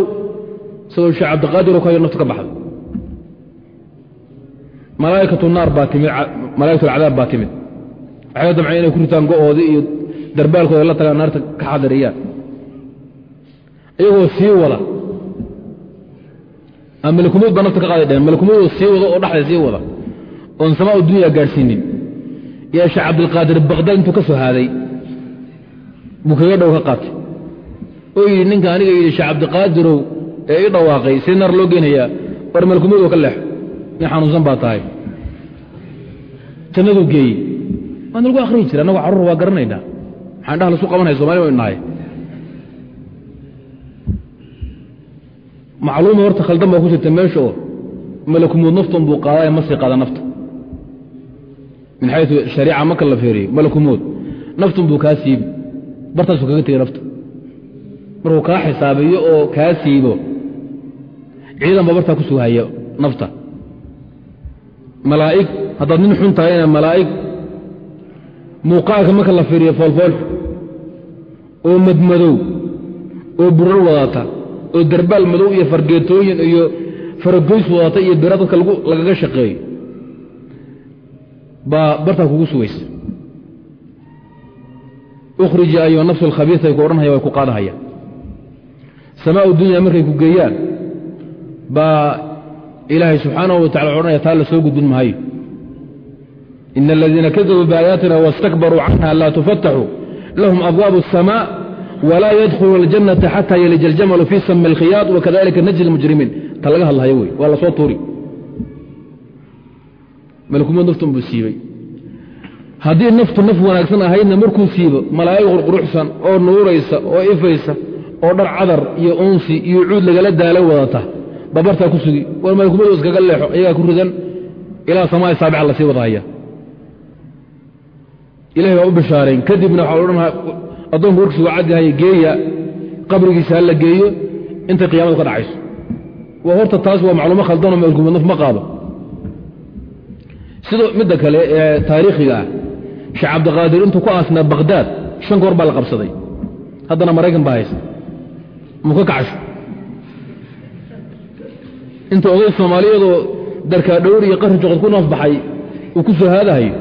isagoo shee cabdiqaadirow kayo naftu ka baxday. Malaa'ikatu naar baa timid malaa'ikatulcadaab baa timid. Waxay damceen inay ku ritaan go'oodii iyo darbaalkooda la tagaan naarta ka xadiriyaan iyagoo sii wada malkumood baa nafta ka qaaday dheen malkumoodoo sii wada oo dhexda sii wada oon samaa dunya gaadhsiinin yaa sheekh cabdilqaadir baqdaad intuu ka soo haaday buu dhow ka qaatay. Oo yidhi ninka aniga yidhi sheekh cabdiqaadirow ee ii dhawaaqay see naar loo geenayaa war malkumoodoo ka leexo nin xanuunsan baa tahay. Jannaduu geeyey. Waana lagu akhriyi jira annagu carruur waa garanaynaa. Maxaan dhaha lasu qabanaya somali baynu nahay. Macluuma horta khaldan baa ku jirta meesha oo malakumuud naftan buu qaadaya ma sii qaada nafta. Min xayu shariica marka la feeriyo malakumuud naftun buu kaa bartaasuu kaga tegay nafta markuu kaa xisaabiyo oo kaa siibo ciidan baa bartaa ku sughaya nafta. Malaa'ig haddaad nin xun tahayna malaa'ig muuqaalka marka la fiiriyo foolfoolxu oo madmadow oo burar wadata oo darbaal madow iyo fargeetooyin iyo faragoys wadata iyo bira dadka lagaga shaqeeyo baa bartaa kugu sugaysa ukhrija ayuha nafsu alkhabiisa ay ku odhanhaya way ku qaadahaya. Samaau dunya markay ku geeyaan baa ilaahay subxaanahu wa tacala odhanaya taa la soo gudbin maayo. Ina aladiina kadabuu biaayaatina wastakbaruu canha laa tufataxu lahum abwaabu asamaa walaa yadkhulu aljannata xataa yalija aljamalu fii sami alkhiyaad wakadalika najzi almujrimiin. Ta laga hadlahayo wey waa la tuuri. Malkumad naftan buu siibey haddii naftu naf wanaagsan ahaydna markuu siibo malaa'ig qurquruxsan oo nuuraysa oo ifaysa oo dhar cadar iyo unsi iyo cuud lagala daalo wadata babartaa ku sugi war malkumadu iskaga leexo ayagaa ku ridan ilaa samaai saabica la sii wadahaya ilahay baa u bishaarayn kadibna waxaa odhan addoonku warkiisu waa geeya qabrigiisa ha la geeyo intay qiyaamadu ka dhacayso. Waa horta taas waa macluumo khaldanoo malkumad naf ma qaado. Sidoo midda kale ee taariikhiga ah sheekh cabdiqaadir intuu ku aasnaa bakhdaad shan goor baa la qabsaday. Haddana maraykan baa haysta. Muu ka kacasho. Inta oday soomaaliyadoo darkaa dhowr iyo qarri joqod ku naafbaxay uu ku soo haadahayo.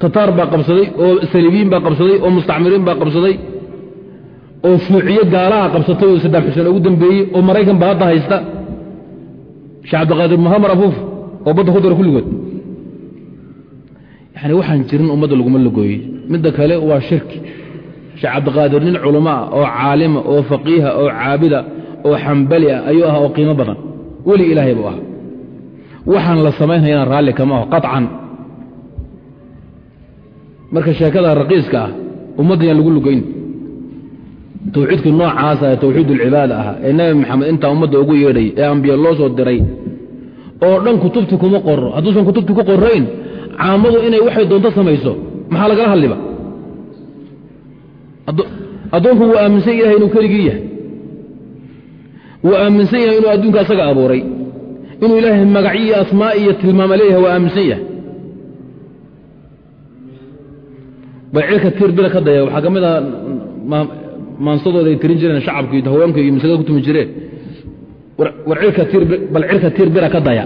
Tataar baa qabsaday oo saliibiyiin baa qabsaday oo mustacmiriin baa qabsaday oo shuuciye gaalaha qabsatay oo saddaam xuseen ugu dambeeyey oo maraykan baa hadda haysta. Sheekh cabdiqaadir muhamar afuuf oo badda ku dara kulligood yani waxaan jirin ummadda laguma lagooyey midda kale waa shirki sheekh cabdiqaadir nin culamo ah oo caalima oo faqiiha oo caabida oo xambali ah ayuu ahaa oo qiimo badan. Weli ilaahay buu ahaa. Waxaan la samaynayana raalli kama aho qaطcan marka sheekada raqiiska ah ummadda yaan lagu lugayn tawxiidkii noocaasa ee tawxiid ulcibaada ah ee nebi maxamed intaa ummadda ugu yeedhay ee ambiya loo soo diray oo dhan kutubti kuma qoro hadduusan kutubti ku qorayn caamadu inay waxay doonto samayso maxaa lagala hadliba addoonku wuu aaminsan yahay inuu keligii yahay. Wuu aaminsan yahay inuu adduunka asaga abuuray. Inuu ilaahay magacyo iyo asmaa iyo tilmaama leeyahay waa aaminsan yahay. Bay cilka tiir bira ka daya waxaa ka mid ah maansadooda ay tirin jireen shacabka iyo haweenka iyo maslada ku tumi jireen. War bal cirka tiir bira ka daya.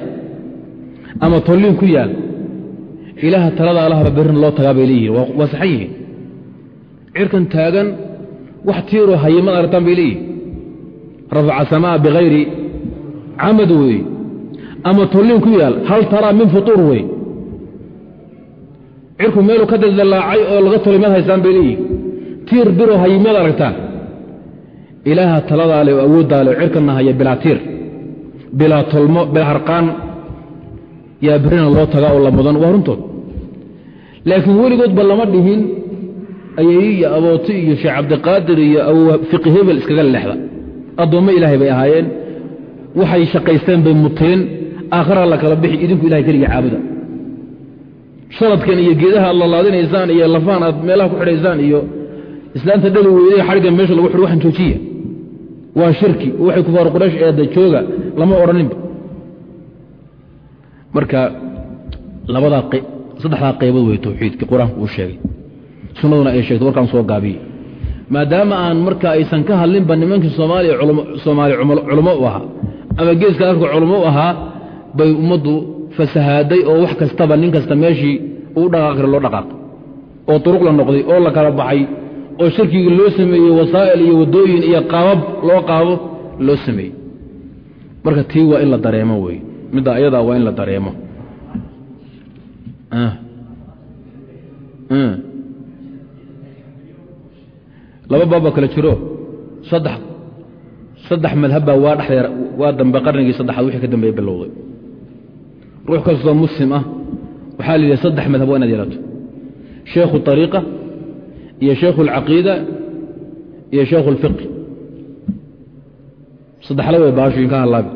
Ama tolliin ku yaal ilaaha talada alahba berrin loo tagaa bay leeyihiin waa saxan yihiin. Cirkan taagan wax tiiroo haye mad aragtaan bay leeyihiin rafaca samaa bikayri camad weeye ama tolliin ku yaal hal taraa min futuur wey cirku meeluu ka daldalaacay oo laga tolay mad haystaan bay leeyihiin tiir biroo haye mad aragtaan. Ilaaha taladaa le oo awooddaa le oo cirkanna haya bilaa tiir. Bilaa tolmo bilaa harqaan yaa berrina loo tagaa oo la mudan waa runtood. Laakiin weligoodba lama dhihin ayeyi iyo abooti iyo sheekh cabdiqaadir iyo abu fiqi hebel iskaga lexda addoommo ilaahay bay ahaayeen waxay shaqaysteen bay muteen aakhara la kala bixi idinku ilahay keliga caabuda sharadkan iyo geedaha aad lalaadinaysaan iyo lafaan aad meelaha ku xidhaysaan iyo islaanta dhali weyday xadhiggan meesha lagu xidho waxan joojiya. Waa shirki waxay kufaar quraysh eedda jooga lama odhaninba marka saddexdaa qaybood wey tawxiidkii qur'aanku uu sheegay. Sunnaduna ay sheegtay warkaan soo gaabiyey maadaama aan marka aysan ka hadlinba nimankii soomaaliya soomaaliya culamo u ahaa ama geeska afka culamo u ahaa bay ummaddu fasahaaday oo wax kastaba nin kasta meeshii uu dhaqaaqri loo dhaqaaqay oo turuq la noqday oo la kala baxay oo shirkigii loo sameeyey wasaa'il iyo waddooyin iyo qaabab loo qaabo loo sameeyey. Marka tii waa in la dareemo wey midda ayadaa waa in la dareemo laba baabba kale jiro saddex saddex madhabbaa waa dhexdeer waa dambe qarnigii saddexaad wixii ka dambeeye bilowday ruux kastoo muslim ah waxaa la yidhi saddex madhab waa inaad yeelato sheekhu طariiqa iyo sheekhu اlcaqiida iyo sheekhu اlfiqi saddexla way baashoyin ka hadlaabi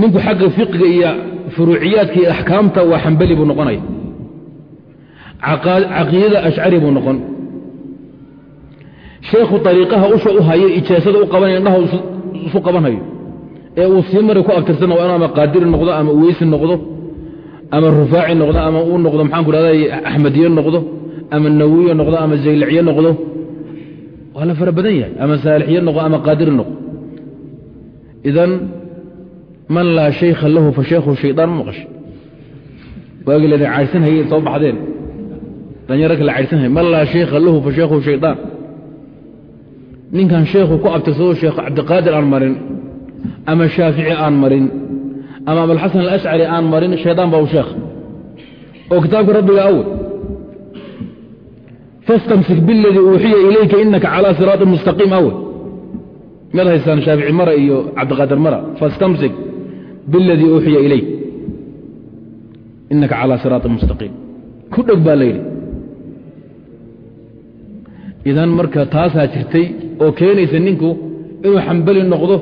ninku xagga fiqiga iyo furuuciyaadka iyo axkaamta waa xambali buu noqonaya caqiidada ashcari buu noqon. Sheekhu ariiqaha usha u haya ijaasada u qabanaya indhaha isu qabanhayo ee uu sii mari ku abtirsana waa inu ama qaadiri noqdo ama uweysi noqdo ama rufaaci noqdo ama uu noqdo maxaan ku dhahda axmediye noqdo ama nawiye noqdo ama zayliciye noqdo. Waa la fara badan yahay. Ama saalixiye noqdo ama qaadiri noqdo idan man laa shaykha lahu fa shaykhu shaydaan waagii ladin caydsanhayey soo baxdeen. Danyaro kala caydsanhay man laa shaykha lahu fa shaykhu ninkan sheekhu ku abtirsado sheekh cabdiqaadir aan marin ama shaafici aan marin ama abulxasan alashcari aan marin shaydaan baa u sheekh. Oo kitaabka rabbiga awey fastamsik biladii uuxiya ilayka inaka calaa siraaطin mustaqiim awey mad haysaan shaafici mara iyo cabdiqaadir mara. Fastamsik biladii uuxiya ilayk inaka calaa siraaطin mustaqiim. Ku dheg baa layidhi idan marka taasaa jirtay oo keenaysa ninku inuu xambali noqdo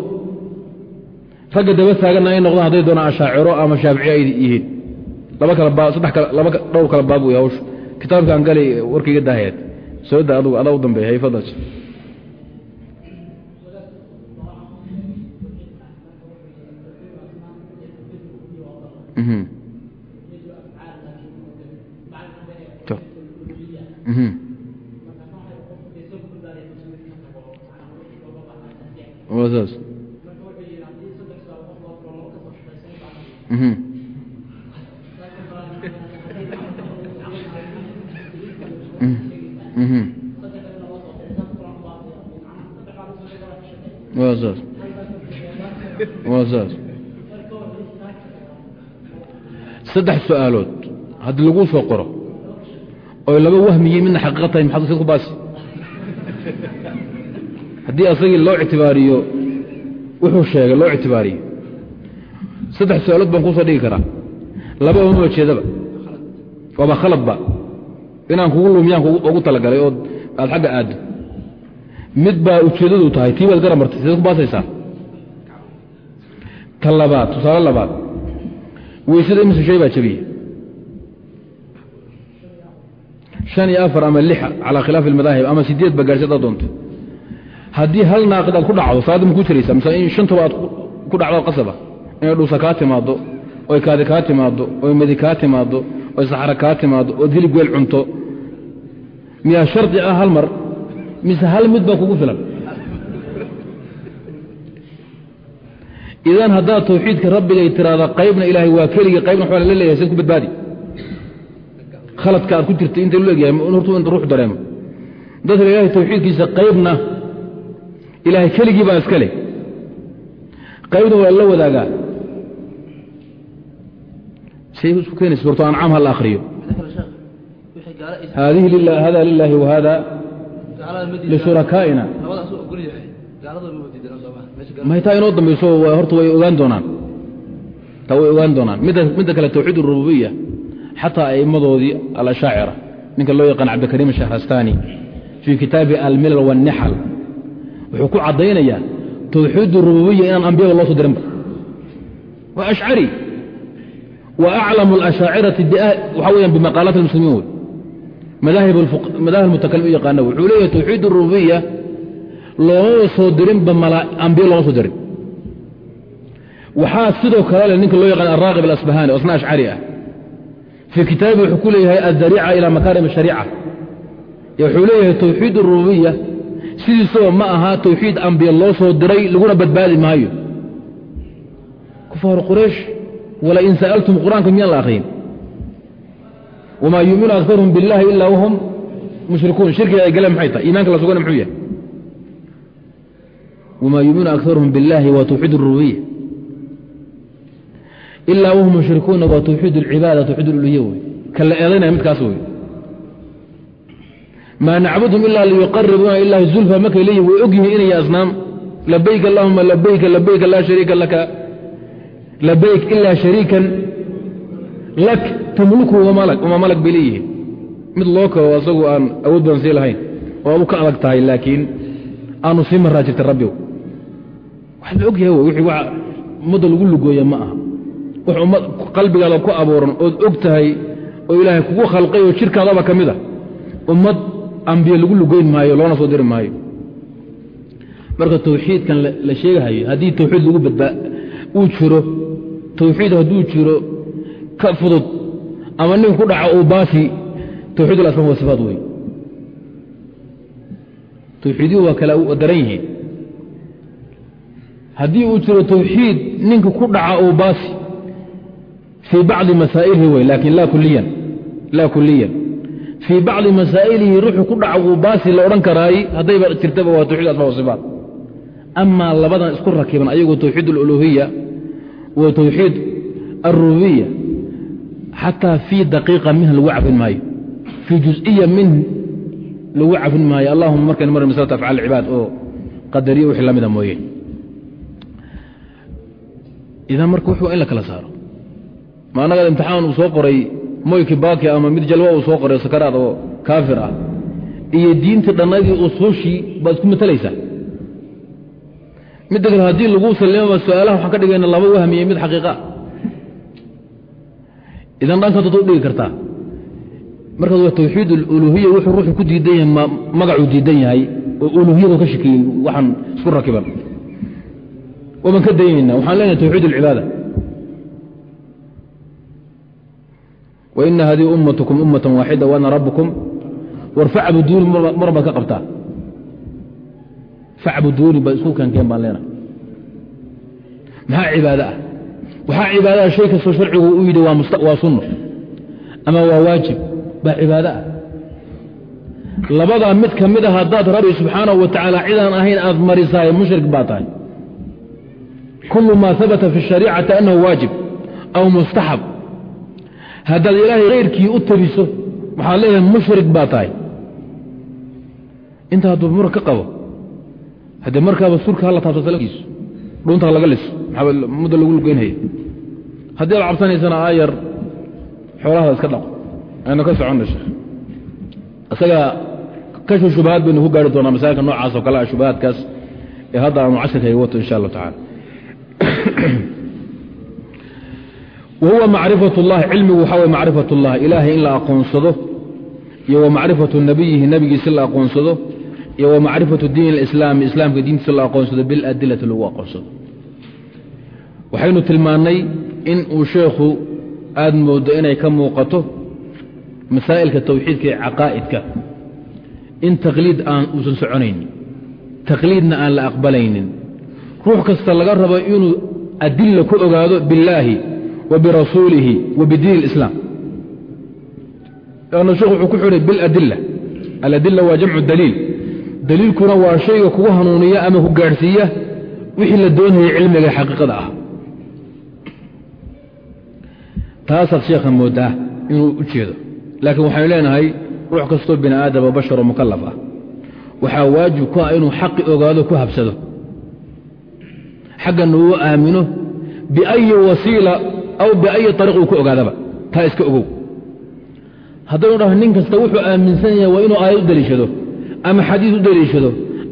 ragga daba taaganna ay noqdaan hadday doonaan ashaaciro ama shaafici ay yihiin. Laba kala baab saddex kala laba dhowr kala baab wey hawsha kitaabkaan galay warkayga daahayaad. Soo da adugu adaa u dambeeya hayfadaas saas waa saas waa saas saddex su'aalood haddii laguu soo qoro oy laba wahmiyey midna xaqiiqa tahay maxaad sid ku baasi haddii asagii loo ictibaariyo wuxuu sheegay loo ictibaariyo. Saddex su'aalood baan ku soo dhigi karaa. Laba mama jeedaba waaba khaladba inaan kugu lumiyaan ugu talagalay oo aad xagga aaddo mid baa ujeeddadu tahay tii baad gara martay sidaad ku baasaysaa? Ta labaad tusaale labaad weysada imise shay baa jabiye shan iyo afar ama lixa calaa khilaafi almadaahib ama sideed ba gaarsi doonto. Haddii hal naaqid aad ku dhacdo salaadda ma ku jiraysaa mise in shantaba aad ku dhacdo qasaba inay dhuusa kaa timaaddo oy kaadi kaa timaaddo oy madi kaa timaaddo oy saxra kaa timaaddo ood hilib weel cunto. Miyaa shardi ah hal mar mise hal mid baa kugu filan idan haddaad tawxiidka rabbigay tiraada qaybna ilaahay waa keligii qaybna waxbaa lala leeyahay sid ku badbaadi. Khaladka aad ku jirtay inta lu egyahay hortu inta ruux dareemo. Dadka ilaahay tawxiidkiisa qaybna ilaahay keligii baa iska leh. Qaybna waa la wadaagaa. Say isku keenaysa horto ancaam ha la akhriyo. Hada lilaahi wahada lishurakaaina may taa inoo dambayso horta way ogaan doonaan taa way ogaan doonaan midda kale tawxiid urububiya xataa aimmadoodii alashaacira ninka loo yaqaan cabdikariim shahrastani fii kitaabi almilal wاnnixal wuxuu ku caddaynayaa tawxiid urububiya inaan ambiyada loo soo dirinba waa ashcari wa aclamu اlashaacirati waxaa weyaan bimaqaalaati اlmuslimiin wey madaahib mutakallim u yaqaana wuxuu leeyahay tawxiid urububiya loomaba soo dirinba ambiye looma soo dirin. Waxaa sidoo kale le ninka loo yaqaan araaqib alasbahani oo ashcari ah. Fii kitaabi wuxuu ku leeyahay addariica ilaa makaarim ashariica wuxuu leeyahay tawxiid urububiya sidiisaba ma aha tawxiid ambiye loo soo diray laguna badbaadi maayo. Kufaaru quraysh wala in sa'altum qur'aanka miyaan la akhriyin wamaa yuuminu akaruhum biاllahi ila wahum mushrikuun. Shirkiga ay galeen maxay tahay? Iimaanka la muxuu yahay wamaa yuuminu akaruhum biاllahi waa tawxiid اrububiya ilaa wahum mushrikuuna waa tawxiid اlcibaada tawxiid اluluhiya wey ka la eedaynaya midkaas wey maa nacbudhum ila liyuqaribuuna ilahi zulfa markay leeyihin way og yihiin inay asnaam labayk allahuma labayka labayka laa shariika laka labayk ilaa shariikan lak tamluku wamaa malag bay leeyihiin mid loo kalo asagu aan awood badan sii lahayn oo adu ka adag tahay laakiin aanu sii maraa jirta rabbiw wax la og yahay wixii wa ummadda lagu lugooya ma aha. Ummad qalbigaada ku abuuran ood og tahay oo ilaahay kugu khalqay oo jirkaadaba ka mid a ummad ambiye lagu lugoyn maayo loona soo diri maayo. Marka tawxiidkan la sheegahayo haddii tawxiid lagu badbaa uu jiro tawxiid hadduu jiro ka fudud ama nin ku dhaca uu baasi tawxiid alasmaa wa sifaat wey tawxiidiyu waa kala daran yihiin haddii uu jiro tawxiid ninka ku dhaca uu baasi. Fii bacdi masaa'ilihi wey laakin laa kuliyan fii bacdi masaa'ilihi ruuxuu ku dhaca uu baasi la odhan karaay haddayba jirtaba waa tawxid asmaa wa sifaat. Amaa labadan isku rakiban ayagoo tawxiid aluluhiya wa tawxiid alrububiya xataa fii daqiiqa minha lagu cafin maayo. Fii juز'iya min lagu cafin maayo. Allahuma markan mar maslata afcaal cibaad oo qadariya wixii la mida mooye idan marka wuxuu in la kala saaro. Ma annaga imtixaan uu soo qoray moyki baaki ama mid jalwa uu soo qoray sakaraad oo kaafir ah iyo diintii dhannadii usuushii baad isku matalaysaa. Midda kale haddii lagu sallimaba su'aalaha waxaan ka dhigayna laba wahmiye mid xaqiiqa. Idan dhankaad u dhigi kartaa. Markaas waa tawxiid uluhiya wuxuu ruuxu ku diidan yahay magacuu diidan yahay oo uluhiyadu ka shakiyey waxaan isku rakiban waban ka daynayna waxaan leenahay tawxiid alcibaada. Waina hadihi ummatukum ummatan waaxida waana rabbukum war facbuduuni mar baad ka qabtaa. Facbuduuni baad isku keenkeen baan leenahay. Maxaa cibaado ah? Waxaa cibaadaha shay kastoo sharcigu u yidhi waa sunno ama waa waajib. Baa cibaado ah. Labadaa mid ka mid a haddaad rabbi subxaanahu wa tacaala cidaan ahayn aad marisaay mushrik baa tahay kullu maa habata fi shariicati annahu waajib aw mustaxab haddaad ilaahay kayrkii u tabiso waxaad leedahay mushrik baa tahay inta hadduu muran ka qabo haddee markaaba surka hala taabto salkiisu dhunta laga liso muddo lagu lugeynhaya haddii aad cabsanaysana aayar xoolahada iska dhaqo aynu ka soconna sheekh isaga kashu shubahaad baynu ku gaari doonaa masaailka noocaas oo kale ah shubahaadkaas ee hadda aanu wa huwa macrifat اllahi cilmigu waxaa way macrifat اllahi ilaahay in la aqoonsado iyo wa macrifatu nabiyihi nabigiisa la aqoonsado iyo wa macrifatu diin اlislaami islaamka diintiisa la aqoonsado biladilati lagu aqoonsado waxaynu tilmaannay in uu sheekhu aada mooddo inay ka muuqato masaa'ilka tawxiidka ee caqaa'idka in taqliid aan uusan soconaynin taqliidna aan la aqbalaynin ruux kasta laga rabo inuu adilla ku ogaado billaahi wa birasuulihi wa bidiin اlislaam lanna sheekhu wuxuu ku xidhay biladilla aladilla waa jamcu daliil. Daliilkuna waa shayga kugu hanuuniya ama ku gaadhsiiya wixii la doonayay cilmiga xaqiiqada ah. Taasaad sheekha mooddaa inuu u jeedo. Laakiin waxaynu leenahay ruux kastoo bini aadama basharoo mukalaf ah. Waxaa waajib ku ah inuu xaqi ogaado ku habsado xaggana uu aamino biayi wasiila aw biayi ariiq uu ku ogaadaba. Taa iska ogow. Haddaynu dhaho nin kasta wuxuu aaminsan yahay waa inuu aayad u deliishado ama xadiis u deliishado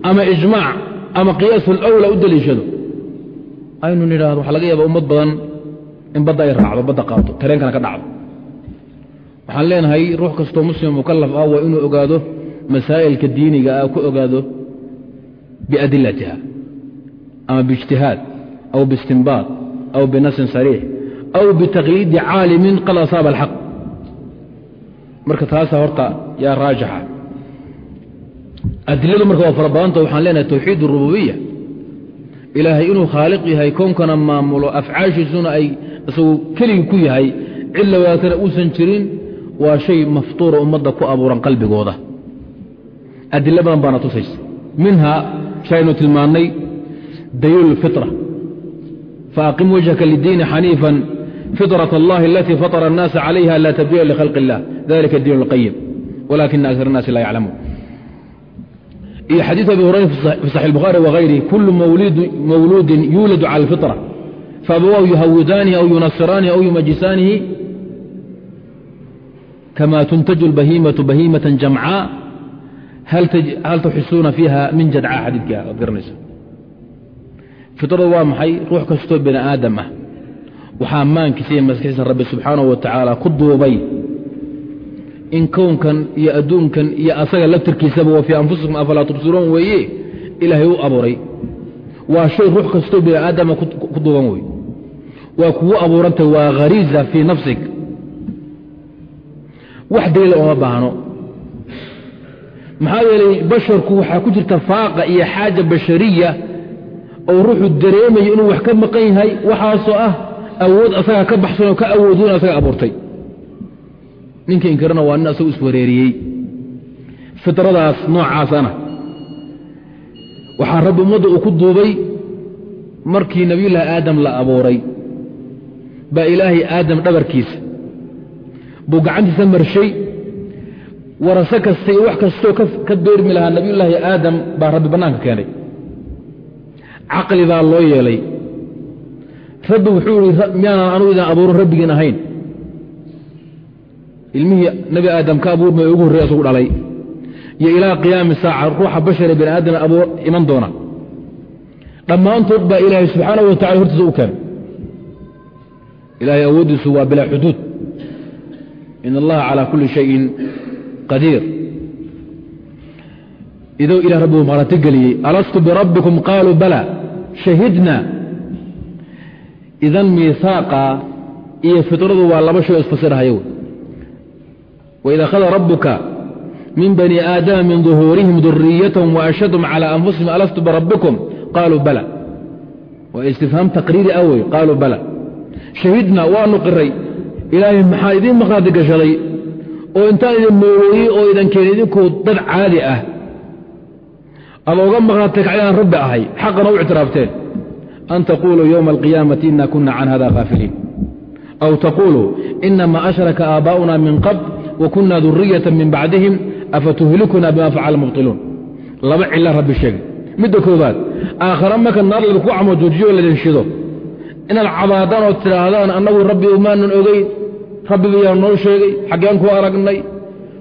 ama ijmaac ama qiyaas alawla u deliishado aynu nidhahdo waxaa laga yaaba ummad badan in badda ay raacdo badda qaato tareenkana ka dhacdo. Waxaan leenahay ruux kastoo muslim mukalaf ah waa inuu ogaado masaa'ilka diiniga ah ku ogaado biadilatiha ama biijtihaad aw biistinbaad aw binasin sariix aw bitaqliidi caalimin qad asaaba alxaq marka taasa horta yaa raajixa adiladu marka waa fara badanta waxaan leenahay tawxiid اrububiya ilaahay inuu khaaliq yahay koonkana maamulo afcaashiisuna ay isagu keligii ku yahay cid lawaatana uusan jirin waa shay maftuura ummadda ku abuuran qalbigooda adilo badan baana tusaysa minha shaynu daliil اlfitra faaqim wajhaka lidiini xaniifan fiطraة اllahi alatii faطra الnaasa calayha la tabdila likhalq اllah dalika diin اlqayim walakina akar الnaasi laa yaclamuun iyo xadiiث abi hurayra fi صaxi الbukhaari wغayrihi kulu mawluudin yuuladu cala اlfiطرة faabawaahu yuhawidaanihi aw yunasiraanihi aw yumajisaanihi kama tuntaju اlbahiimaةu bahiimaة jamcaa hal tuxisuuna fiiha min jadca xadiidka ad garanaysa fiطradu waa maxay? Ruux kastoo bini aadam ah. Waxaa maankiisa iyo maskixiisa rabbi subxaanaه wa tacaala ku duubay in kownkan iyo adduunkan iyo asaga laftirkiisaba wa fii anfusikum afalaa tubsiruun weeye? Ilaahay u abuuray. Waa shay ruux kastoo bini aadama ku duuban wey waa kugu abuurantay waa khariiza fii nafsig wax daliila ooma baahno. Maxaa yeelay basharku waxaa ku jirta faaqa iyo xaaja bashariya oo ruuxu dareemayo inuu wax ka maqan yahay waxaasoo ah awood asagaa ka baxsan oo ka awoodun asaga abuurtay. Ninka inkirana waa nin asagu iswareeriyey. Fidradaas noocaasana. Waxaa rabbi ummadda uu ku duubay markii nebiyullaahi aadam la abuuray. Baa ilaahay aadam dhabarkiisa buu gacantiisa marshay warase kasta iyo wax kastoo ka beermi lahaa nebiyullaahi aadam baa rabbi bannaanka keenay caqli baa loo yeelay. Rabbi wuxuu ihi miyaanan anugu idin abuurin rabbigiin ahayn. Ilmihii nebi aadam ka abuurma ugu horrey asugu dhalay. Iyo ilaa qiyaami saaca ruuxa bashare bani aadam abuur iman doona. Dhammaantood baa ilaahay subxaanahu wa tacala hortiisa u keenay. Ilaahay awooddiisu waa bilaa xuduud. In allaha calaa kulli shayin qadiir idou ilah rabbi uu maqlati geliyey alastu birabbikum qaaluu bala shahidna. Idan miisaaqa iyo fitradu waa laba shay oo isfasirhayo waid akhada rabbuka min bani aadama min duhuurihim duriyatahum waashhadhum calى anfusihim alastu birabbikum qaaluu bala. Waa istifhaam taqriiri ah wey. Qaaluu bala. Shahidna waanu qiray. Ilaahay maxaa idiin maqaadi gashaday oo intaan idin mooweeyey oo idan keen idinkuu dad caadi ah ama uga maqnaatay kacdaan rabbi ahay xaqana u ictiraafteen. An taquluu yowma alqiyaamati ina kuna can hada haafiliin aw taquluu inama ashraka aabaa'una min qabl wa kuna duriyata min bacdihim afatuhlikuna bima facala mubtiluun. Laba cila rabbi sheegay. Midda koobaad aakhare marka naar laydinku camojoojiyo oo laydin shido. Inaad cabaadaan oo tidhaahdaan annagu rabbi umaanan ogeyn rabbiba yaa noo sheegay xaggeen ku aragnay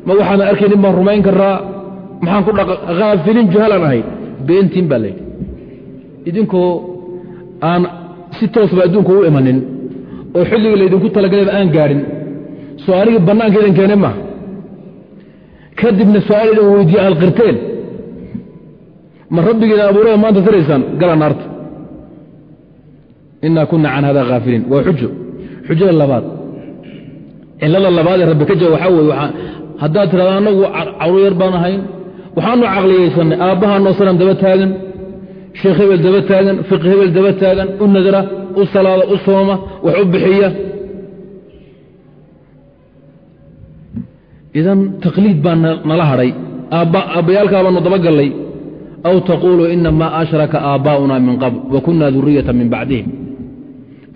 ma waxaanan arkaynin baan rumayn karaa maxaan ku haafilin juhalaan ahay beentiin baa layidhi idinkoo aan si toosba adduunka u imanin oo xilligii laydinku talagalaba aan gaadhin soo anigii bannaanka idin keene maha kadibna su'aal idin weydiiye aad ma rabbigiina abuurada maanta tiraysaan gala naarta. Inaa kuna can hada haafiliin waa xujo. Xujada labaad. Cilada labaad ee rabbi ka jaba waxaa weye haddaad tirahdo annagu cawro yar baan ahayn waxaanu caqliyaysanay aabbahaanoo sanam daba taagan sheekh hebel daba taagan fiqi hebel daba taagan u nadra u salaada u sooma wax u bixiya. Idan taqliid baa nala hadhay aabbayaalkaabaanu dabagallay aw taquuluu inamaa ashraka aabbaa'una min qabl wa kunna duriyata min bacdihim.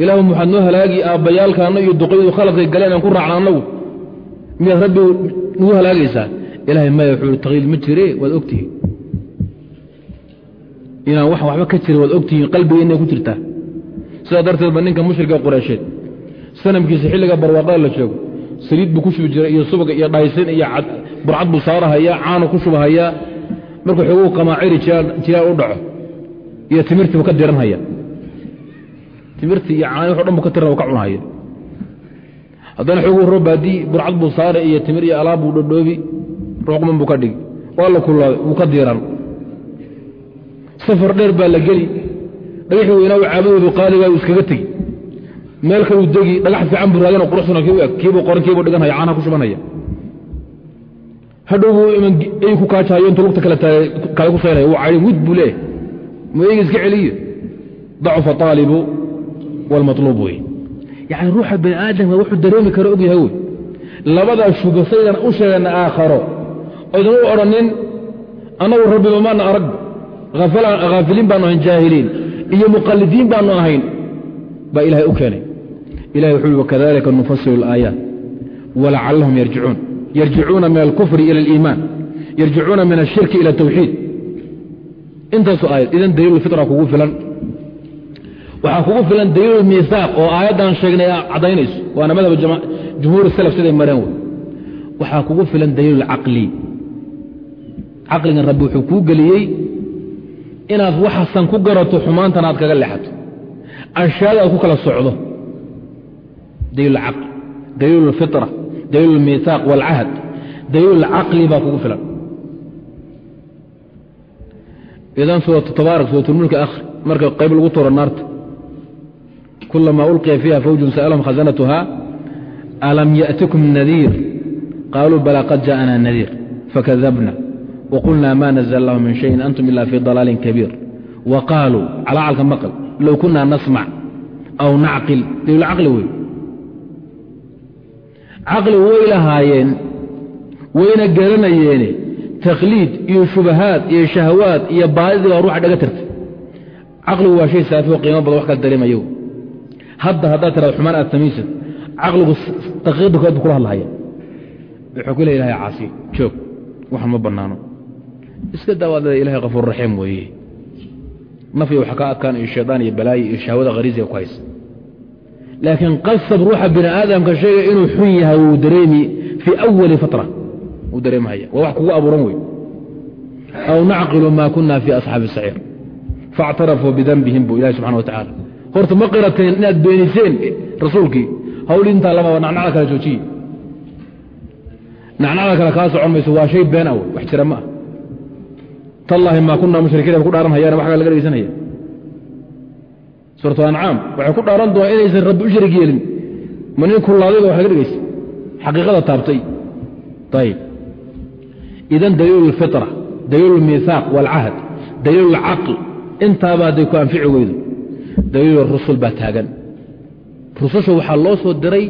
Ilaahu maxaad noo halaagi aabbayaalkaana iyo duqaydu khaladkay galeen aan ku raacna annagu. Miyaad rabbi nagu halaagaysaa ilahay maya wuxuu taqliid ma jire waad ogtihiin. Inaan wax waxba ka jirin waad ogtihiin qalbiga inay ku jirtaa sidaa darteed ba ninka mushrika qureysheed sanamkiisa xilliga barwaaqada la joogo saliid buu ku shubi jiray iyo subaga iyo dhaysin iyo burcad buu saarahayaa caanu ku shubahayaa markuu xooguu qamaaciri jilaal u dhaco iyo timirtiibu ka diranhaya timirtii iyo caani waxo dhan bu ka tiran ka cunhaya haddana xooguu robaadii burcad buu saara iyo timir iyo alaab buu dhodhoobi ruuqman buu ka dhigi waa la kulaaday wuu ka diiran. Safar dheer baa la geli dhagaxii weynaa u caabadoodu qaaligaa uu iskaga tegi. Meel kaluu degi dhagax fiican buu raadin quruxsuna u eg kiibuu qoran kiibuu dhiganhaya caanaha ku shubanaya. Hadhow buu ey ku kaajahayo intuu lugta kale ku sayraya wuu caydhin wid buu leeyahy mu iska celiyo. Dacufa aalibu waalmatluub wey yacni ruuxa bani aadamka wuxuu dareemi karo og yahay wey. Labadaa shuba saydan u sheegana aakharo oydan u odhanin annagu rabbiba maana arag haafiliin baanu ahayn jaahiliin iyo muqalidiin baanu ahayn baa ilahay u keenay ilahi wuxuu i wakadalika nufasilu اlaayaat walacalahum yarjicuun yarjicuuna min alkufri ila aliimaan yarjicuuna min ashirki ila atawxiid intaasu aayad idan daliil fitra kugu filan waxaa kugu filan daliil miisaaq oo aayaddan sheegnay caddaynayso waana madhab jumhuur salaf siday mareen waxaa kugu filan daliil caqli caqligan rabbi wuxuu kuu geliyey inaad waxasan ku garato xumaantan aad kaga leexato ashyaada aad ku kala socdo daliil caqli daliil اlfitra daliil اlmiihaaq wاlcahd daliil اlcaqli baa kugu filan idan suuratu tabaarak suuratulmulki akhri marka qayb lagu tuuro naarta kulamaa ulqiya fiiha fawjun sa'alahum khazanatuha alam ya'tikum nadiir qaaluu balaa qad jaaءana nadiir fakadabna waqulnaa ma nazl اllahu min shayin antum ila fii dalaalin kabiir wa qaaluu calaacalka maql low kunaa nasmac aw nacqil daliil caqli wey caqli way lahaayeen wayna garanayeene takhliid iyo shubahaad iyo shahawaad iyo baadidii baa ruuxa dhaga tirtay caqligu waa shay saafi oo qiimo badan wax kala dareemayo hadda haddaad tirado xumaan aad samaysad caqligu daqiiqda kood bu kula hadlahaya wuxuu ku leeyahay caasi joog waxan ma bannaano iska daawaad leeda ilahay kafuur raxiim weeye. Nafya waxa ka adkaan iyo shaydaan iyo balaayo iyo shahwada khariisiga ku haysa. Laakiin qasab ruuxa bini aadamka sheega inuu xun yahay wuu dareemi fii awali fatra. Wuu dareemahaya. Waa wax kugu abuuran wey aw nacqilu maa kuna fii asxaabi saciir faاctarafuu bidanbihim buu ilahi subxana wa tacaala horta ma qirateen inaad beeniseen rasuulkii hawlii intaa lamaba nacnacda kale joojiye. Nacnacda kale kaa socon mayso waa shay been aw wax jira ma ah tallaahi maa kunaa mushrikiin ku dhaaran hayaan wax kale laga dhegeysanaya suuratu ancaam waxay ku dhaaran doonaa inaysan rabbi u sharig yeelin ma nin kullaadayba wax laga dhegeysa xaqiiqada taabtay ayib idan daliilu اlfitra daliilu اlmiihaaq wاlcahd daliilu اlcaql intaaba hadday ku anfici weydo daliilu rusul baa taagan rususha waxaa loo soo diray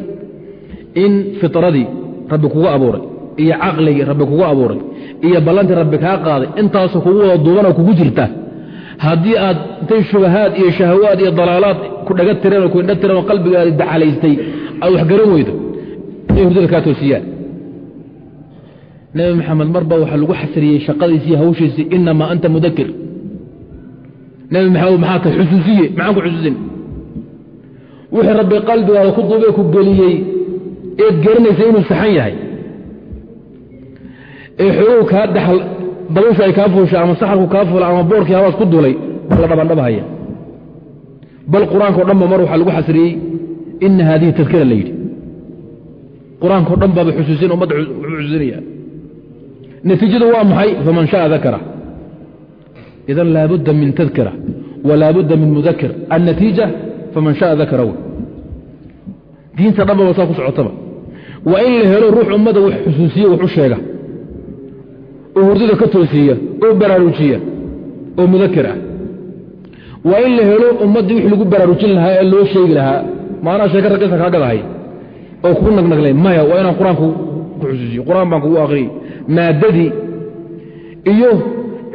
in fitradii rabbi kugu abuuray iyo caqligii rabbi kugu abuuray iyo ballantii rabbi kaa qaaday intaasoo kugu wada duubanoo kugu jirta. Haddii aad intay shubahaad iyo shahawaad iyo dalaalaad ku dhaga tireen oo ku indha tireen oo qalbigaadi dacalaystay aad wax garan weydo. Inay hurdada kaa toosiyaan nebi maxamed mar baa waxaa lagu xasriyey shaqadiisii hawshiisii inamaa anta mudakir nebi maxamed maxaa tahay xusuusiye maxaan ku xusuusin? Wixii rabbi qalbigaada ku duubee ku geliyey eed garanaysa inuu saxan yahay ee xoogow kaa daxal dabayshu ay kaa fuusha ama saxarku kaa fula ama boorkii habaas ku dulay baa la dhabandhabahaya. Bal qur'aankao dhan ba mar waxaa lagu xasriyey ina haadihi tadkira la yidhi. Qur'aankao dhan baaba xusuusin ummadda xusuusinaya natiijadu waa maxay? Faman shaءa dakara idan laabudda min tadkira walaabudda min mudakir annatiija faman shaءa dakara w diinta dhan baba saa ku socotaba. Waa in la helo ruux ummadda wax xusuusiye wax u sheega oo hurdada ka toosiya oo baraarujiya oo mudakir ah. Waa in la helo ummaddii wix lagu baraarujin lahaa ee loo sheegi lahaa. Maanaa sheeka ragisa kaa gadahay oo kuu nagnaglayn maya waa inaan qur'aanku ku xusuusiyo qur'aan baan kugu akhriyey maadadii iyo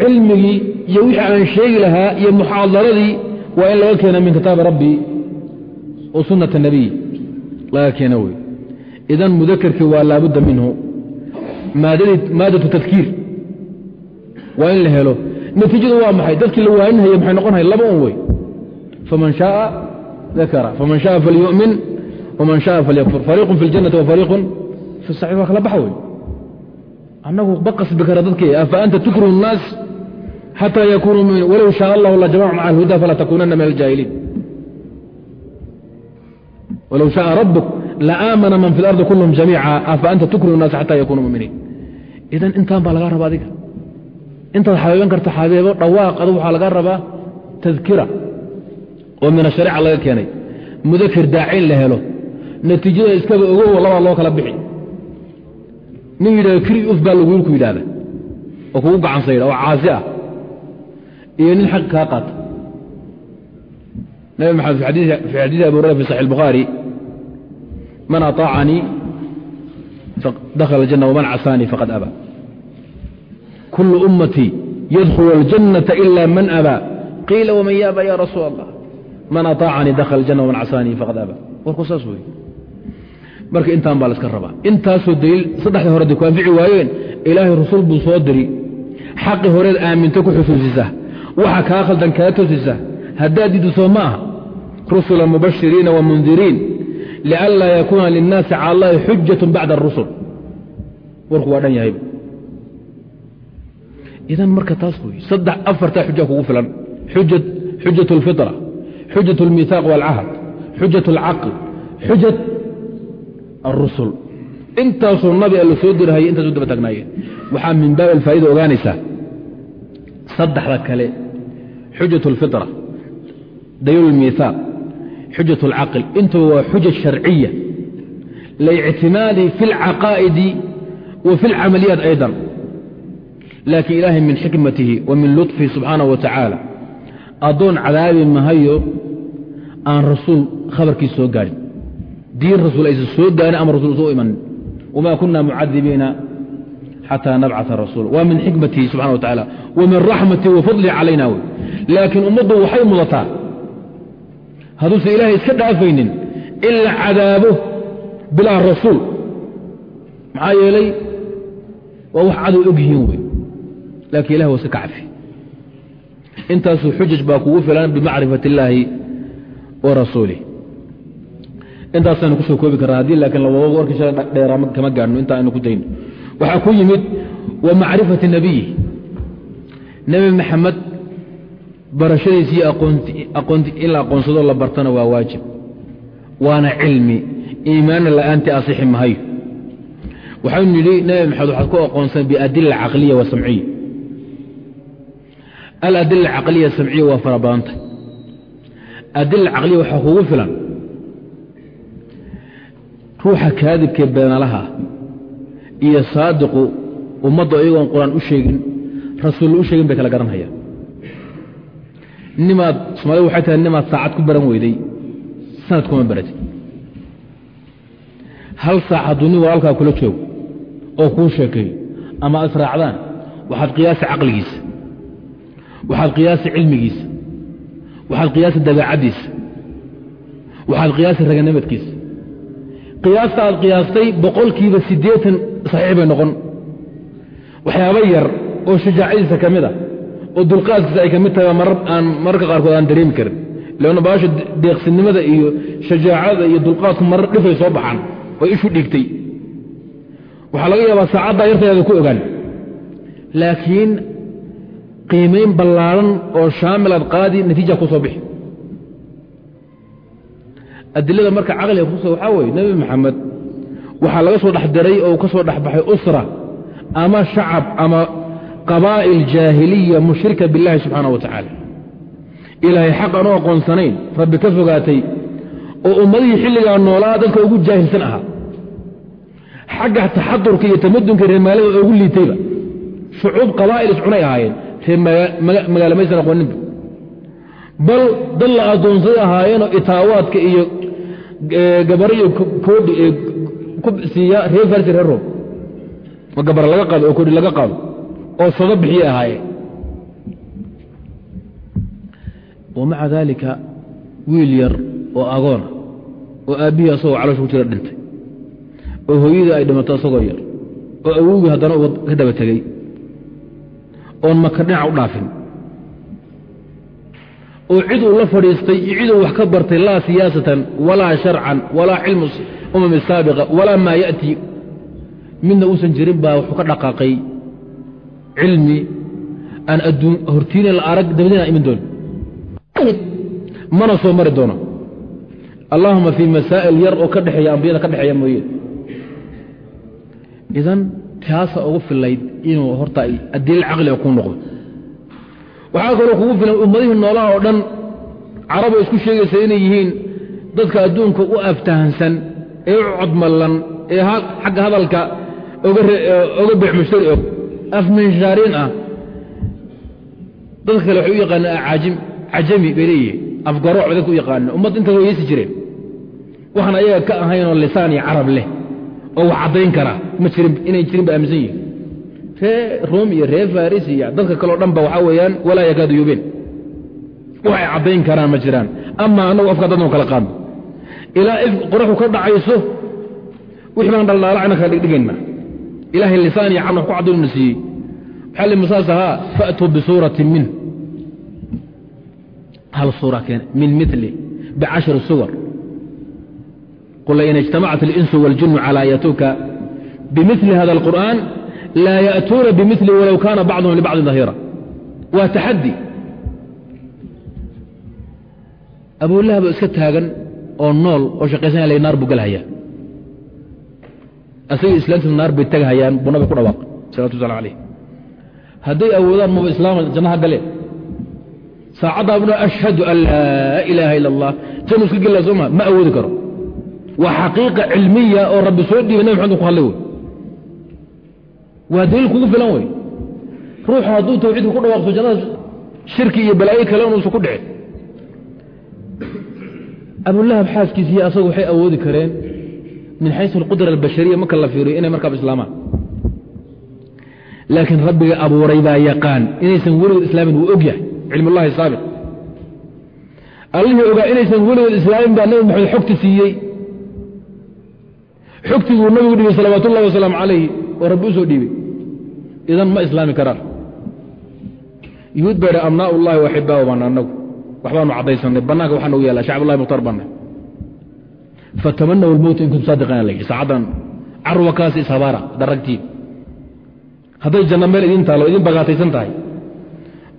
cilmigii iyo wixii aan sheegi lahaa iyo muxaadaradii waa in laga keena min kitaabi rabbi wa sunnata nabiy laga keena wey idan mudakerkii waa laabudda minhu. Maadatu tadkiir waa in la helo natiijadu waa maxay dadkii la waaninhaya maxay noqonhaya laba un wey faman shaaa dakara faman shaaa falyu'min waman shaaa falyakfur fariiqun fi اljannati wa fariiqun fi saciir waa kala baxa wey annagu ma qasbi kara dadkii afa anta tukrihu الnaas xatى yakunuu muminiin walow shaء allahu lajamacum cala اlhuda fala takunana min aljaahiliin walow shaءa rabuk laaamana man fi اlardi kulhm jamiica afa anta tukrihu الnaas xata yakunuu muminiin idan intaan baa laga rabaa adiga intaad xabeeban karta xabeebo dhawaaq adu waxaa laga rabaa tadkira oo min ashariica laga keenay mudakir daacin la helo natiijada iskaba ogow labaa loo kala bixi nin yidhahdo kri uf baa laguulku yidhahda oo kugu gacansaydha oo caasi ah iyo nin xaq kaa qaata nabi maxamed fi xadiisi abi hurera fi saxi الbukhaari man aطaacanii dakhala اljanna waman casaanii faqad abaa kulu ummatii yadkhulu اljannaةa ila man abaa qiila waman yaaba ya rasuul allah man aطaacanii dakhala اljanna waman casaanii faqad abaa warku saas wey marka intaan baa laska rabaa intaasoo daliil saddexda hore de ku anfici waayeen ilaahay rasul buu soo diri xaqi horeed aaminto ku xusuusisa waxa kaa khaldan kaa toosisa haddaad diidu soo ma aha rusula mubashiriina wamundiriin lianlaa yakuuna linnaasi cala allahi xujatu bacda arusul warku waa dhan yahayba idan marka taas wey saddex afartaa xuja kugu filan xujat اlfitra xujat اlmiihaaq wاlcahd xujat اlcaql xujat arusul intaasoo nabi alla soo dirahaya intaasu daba taagnaayeen waxaa min baab alfaa'ida ogaanaysaa saddexda kale xujat اlfitra daliil اlmiihaaq xujat اlcaql intuba waa xuja sharciya liictimaadi fi اlcaqaa'idi wa fi اlcamaliyaat ayضا laakiin ilaahay min xikmatihi wa min luطfihi subxaana wa tacaala. Addoon cadaabi mahayo aan rasuul khabarkii soo gaadhin diin rasuul aysan soo gaarin ama rasul soo imanin wma kuna mucadibiina xata nabcaa rasuula. Waa min xikmatihi subxana wa tacaala. Wa min raxmatihi wa fadlihi calayna wey. Laakiin ummaddu waxay mudataa hadduusan ilaahay iska dhaafaynin in la cadaabo bilaa rasuul. Maxaa yeelay waa wax cadow ogyihiin wey laakiin ilahi waa iska kacfi intaasuu xujaj baa kugu filan bimacrifat illaahi wa rasuulih intaasaynu ku soo koobi karraa haddii laakiin warkii shala dheeraa kama gaadhno intaa aynu ku dayno waxaa ku yimid wa macrifati nebiyi nebi maxamed barashadiisi iyo in la aqoonsado la bartana waa waajib. Waana cilmi iimaanna la'aantii asixi mahayo. Waxaynu nidhi nebi maxamed waxaad ku aladila caqliya samciya waa fara badanta adila caqliya waxaa kugu filan ruuxa kaadibkee beenalaha iyo saadiqu ummadda iyagoon qur'aan u sheegin rasuulla u sheegin bay kala garanhayaan nimaad soomaalida waxay tahay nimaad saacad ku baran weyday sanad kuma baratid hal saac hadduu nin walaalkaa kula joogo oo kuu sheekeeyo ama israacdaan waxaad qiyaasi caqligiisa waxaad qiyaasi cilmigiisa waxaad qiyaasi dabeecaddiisa waxaad qiyaasi raganimadkiisa qiyaasta aad qiyaastay boqolkiiba siddeetan saxiix bay noqon. Waxyaaba yar oo shajaacadiisa ka mid a oo dulqaadkiisa ay ka mid tahay aan mararka qaarkood aan dareemi karin. Leanna baasha deeqsinimada iyo shajaacada iyo dulqaadku marar dhifay soo baxaan oo ishu dhigtay waxaa laga yaabaa saacaddaa yartayada ku ogaan. Laakiin qiimayn ballaaran oo shaamilaad qaadi natiija ku soo bixi. Adilada marka caqliga kuso waxaa weye nebi maxamed waxaa laga soo dhex diray oo ka soo dhexbaxay usra ama shacab ama qabaa'il jaahiliya mushrika biاllahi subxaana wa tacaala. Ilaahay xaq aan u aqoonsanayn rabbi ka fogaatay oo ummadihii xilligaa noolaa dadka ugu jaahilsan ahaa. Xagga taxadurka iyo tamadunka reermaalada ugu liitayba shucuub qabaa'il iscunay ahaayeen magaalo maysan aqooninba bal dad la addoonsaday ahaayeenoo itaawaadka iyo gabaro koodhi ku siiya reer farsi reer roob. Ma gabara laga qaado oo koodhi laga qaado oo sado bixiyey ahaayeen wa maca daalika wiil yar oo agoona oo aabbihii asagoo caloosha ku jira dhintay oo hooyadii ay dhimato asagoo yar oo awowgii haddana ka daba tegey oon maka dhinaca u dhaafin. Oo cid uu la fadhiistay iyo ciduu wax ka bartay laa siyaasatan walaa sharcan walaa cilmu umami saabiqa walaa maa ya'tii midna uusan jirin baa wuxuu ka dhaqaaqay cilmi aan adduun hortiina la arag dabadina iman doon mana soo mari doono. Allahuma fii masaa'il yar oo ka dhexeeya ambiyada ka dhexeeya mooye. Idan taasa ugu filayd inuu horta addiila caqliga kuu noqdo waxaa kaloo kugu filan ummadihii noolaha oo dhan carabo isku sheegaysa inay yihiin dadka adduunka u aftahansan ee u codmallan ee xagga hadalka oga beex mushtari og afminshaariin ah dadka kale waxay u yaqaanaan aajim cajami bay leeyihiin afgarooc bay dadka u yaqaanaan ummad intaas way yeesi jireen waxaan ayaga ka ahaynoo lisaan iyo carab leh oo wax caddayn kara. Ma jirin inay jirin ba aaminsan yihiin ree rom iyo ree faris iyo dadka kaleo dhan ba waxaa weeyaan walaa yakaadu yubeen waxay caddayn karaan ma jiraan. Ama annagu afka dadnu kala qaadno ilaa qoraxu ka dhacayso wix baan dhaldhaalacna kala dhigdhigayna ilaahay lisaan iyo carab wax ku caddaynuna siiyey. Waxaa li musaas ahaa? Fa'tuu bisuuratin min. Hal suura keen min mili bicashri suwar qul in اجtamacat اlinsu wاljinu calى an yatuuka bimili hada اlqur'an laa ya'tuuna bimili walow kaana bacduhum libacdin dahira waa taxadi abulahab iska taagan oo nool oo shaqaysanaya la naar buu galhayaa asagii islaamtina naar bay tagahayaan buu nabig ku dhawaaq salawatu ullahi alayh hadday awoodaan maba islaama jannaha galeen saacaddaa buna ashhadu an laa ilaaha ila allah jannu iska gelaa soo ma ma awoodi karo waa xaqiiqa cilmiya oo rabbi soo dhiibay nabi maxamed ku hadlay wey waa daliil kugu filan wey ruuxu hadduu tawxiidka ku dhawaaqso jannada shirki iyo balaayo kale inuusan ku dhicin abulahab xaaskiisiiyo asagu waxay awoodi kareen min xaysu alqudra albashariya marka la fiiriyo inay markaaba islaamaan. Laakiin rabbiga abuuray baa yaqaan inaysan weligood islaamin wuu og yahay saabit allihii ogaa inaysan weligood islaamin baa nabi maxamed xogti siiyey xogtiguu nabigu dhibay salawaat ullahi wasalaamu calayhi oo rabbi u soo dhiibay. Idan ma islaami karaan. Yuhuud baa idha abnaa ullahi waxibaahu baana anagu waxbaanu caddaysanay bannaanka waxaa nagu yaalla shacbullahi mukhtar banna fatamanaw almowta in kuntu saadiqana la saacaddan carwakaasi ishabaara daragtiin. Hadday janno meel idiin taallo idin bagaataysan tahay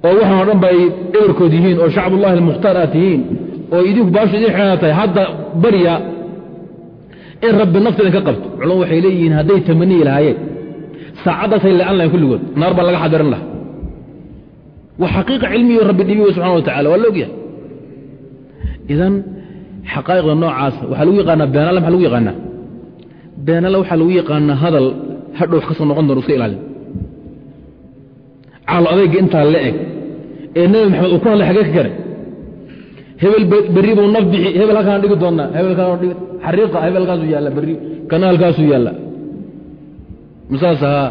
oo waxaan o dhan ba ay eberkood yihiin oo shacbullahi almukhtaar aad tihiin oo idinku baashu idin xidhana tahay hadda barya in rabbi nafta idinka qabto. Culamo waxay leeyihiin hadday tamaniyi lahaayeen. Saacaddaasay le'an lahayn kulligood naar baa laga xadiran laha wa xaqiiqa cilmiyo rabbi dhibi wey subxana wa tacala waa la ogyahay. Idan xaqaa'iqda noocaas waxaa lagu yaqaanaa beenaale maxaa lagu yaqaanaa? Beenaale waxaa lagu yaqaanaa hadal hadhow wax ka soo noqon doona iska ilaalin. Caalo adayga intaa la eg ee nebi maxamed uu ku hadlay xagee ka kare hebel berri buu naf bixi hebel halkaan dhigi doonaa. Hebelkaan dhigi xariiqa hebel halkaasuu yaalla berri kana halkaasuu yaalla. Masaas ahaa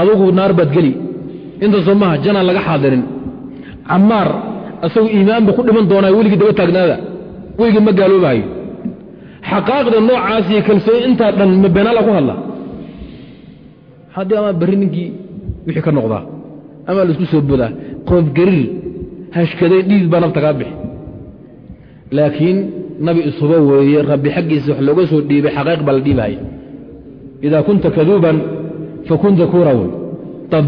adugu naar baad geli. Intaasoo maaha janaan laga xaadirin camaar asagu iimaanba ku dhiman doonaa weligii daba taagnaada. Weligii ma gaaloobahayo xaqaaqda noocaasiyo kalsooni intaa dhan ma beenaala ku hadla. Haddii ama berri ninkii wixii ka noqdaa ama la isku soo bodaa qoofgariir hashkaday dhiid baa nafta kaa bixi laakiin nabi isuba weeye rabbi xaggiisa wax looga soo dhiibay xaqaiq baa la dhiibahaya idaa kunta kaduuban fakun dakuura wey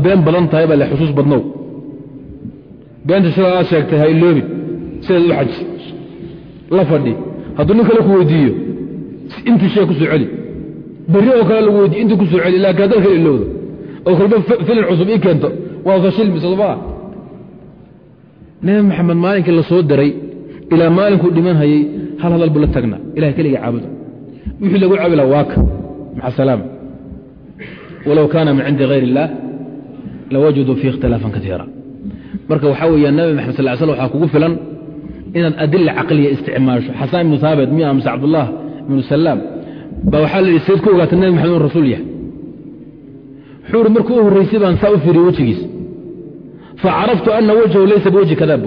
been badan tahay baa le xusuus badnow beenta sidaa aad sheegtay ha iloobin sidaad u xaji la fadhi. Hadduu nin kale ku weydiiyo intii shee ku soo celi. Berri oo kale lagu weydiiyo intii ku celi laakiin haddaad kala ilowdo oo kolba filin cusub ii keento waa fashilmi somaa nebi maxamed maalinkii la soo diray ilaa maalinkuu dhiman hayey hal hadal buu tagna ilahay keligii caabuda wixii lagu caabila waaka maca salaama walow kaana min cindi hayr اllah lawajaduu fii ikhtilaafan kaiira marka waxaa weeya nabi maxamed sal sl waxaa kugu filan inaad adila caqliya isticmaasho. Xasaan ibnu haabit miya mise cabdullah ibnu salaam baa waxaa la sayd ku ogaata nebi maxamed inu rasuul yahay. Wuxuu uri markuu u horraysay baan saa u fiiriye wejigiisa facaraftu ana wajhahu laysa biwajhi kadaab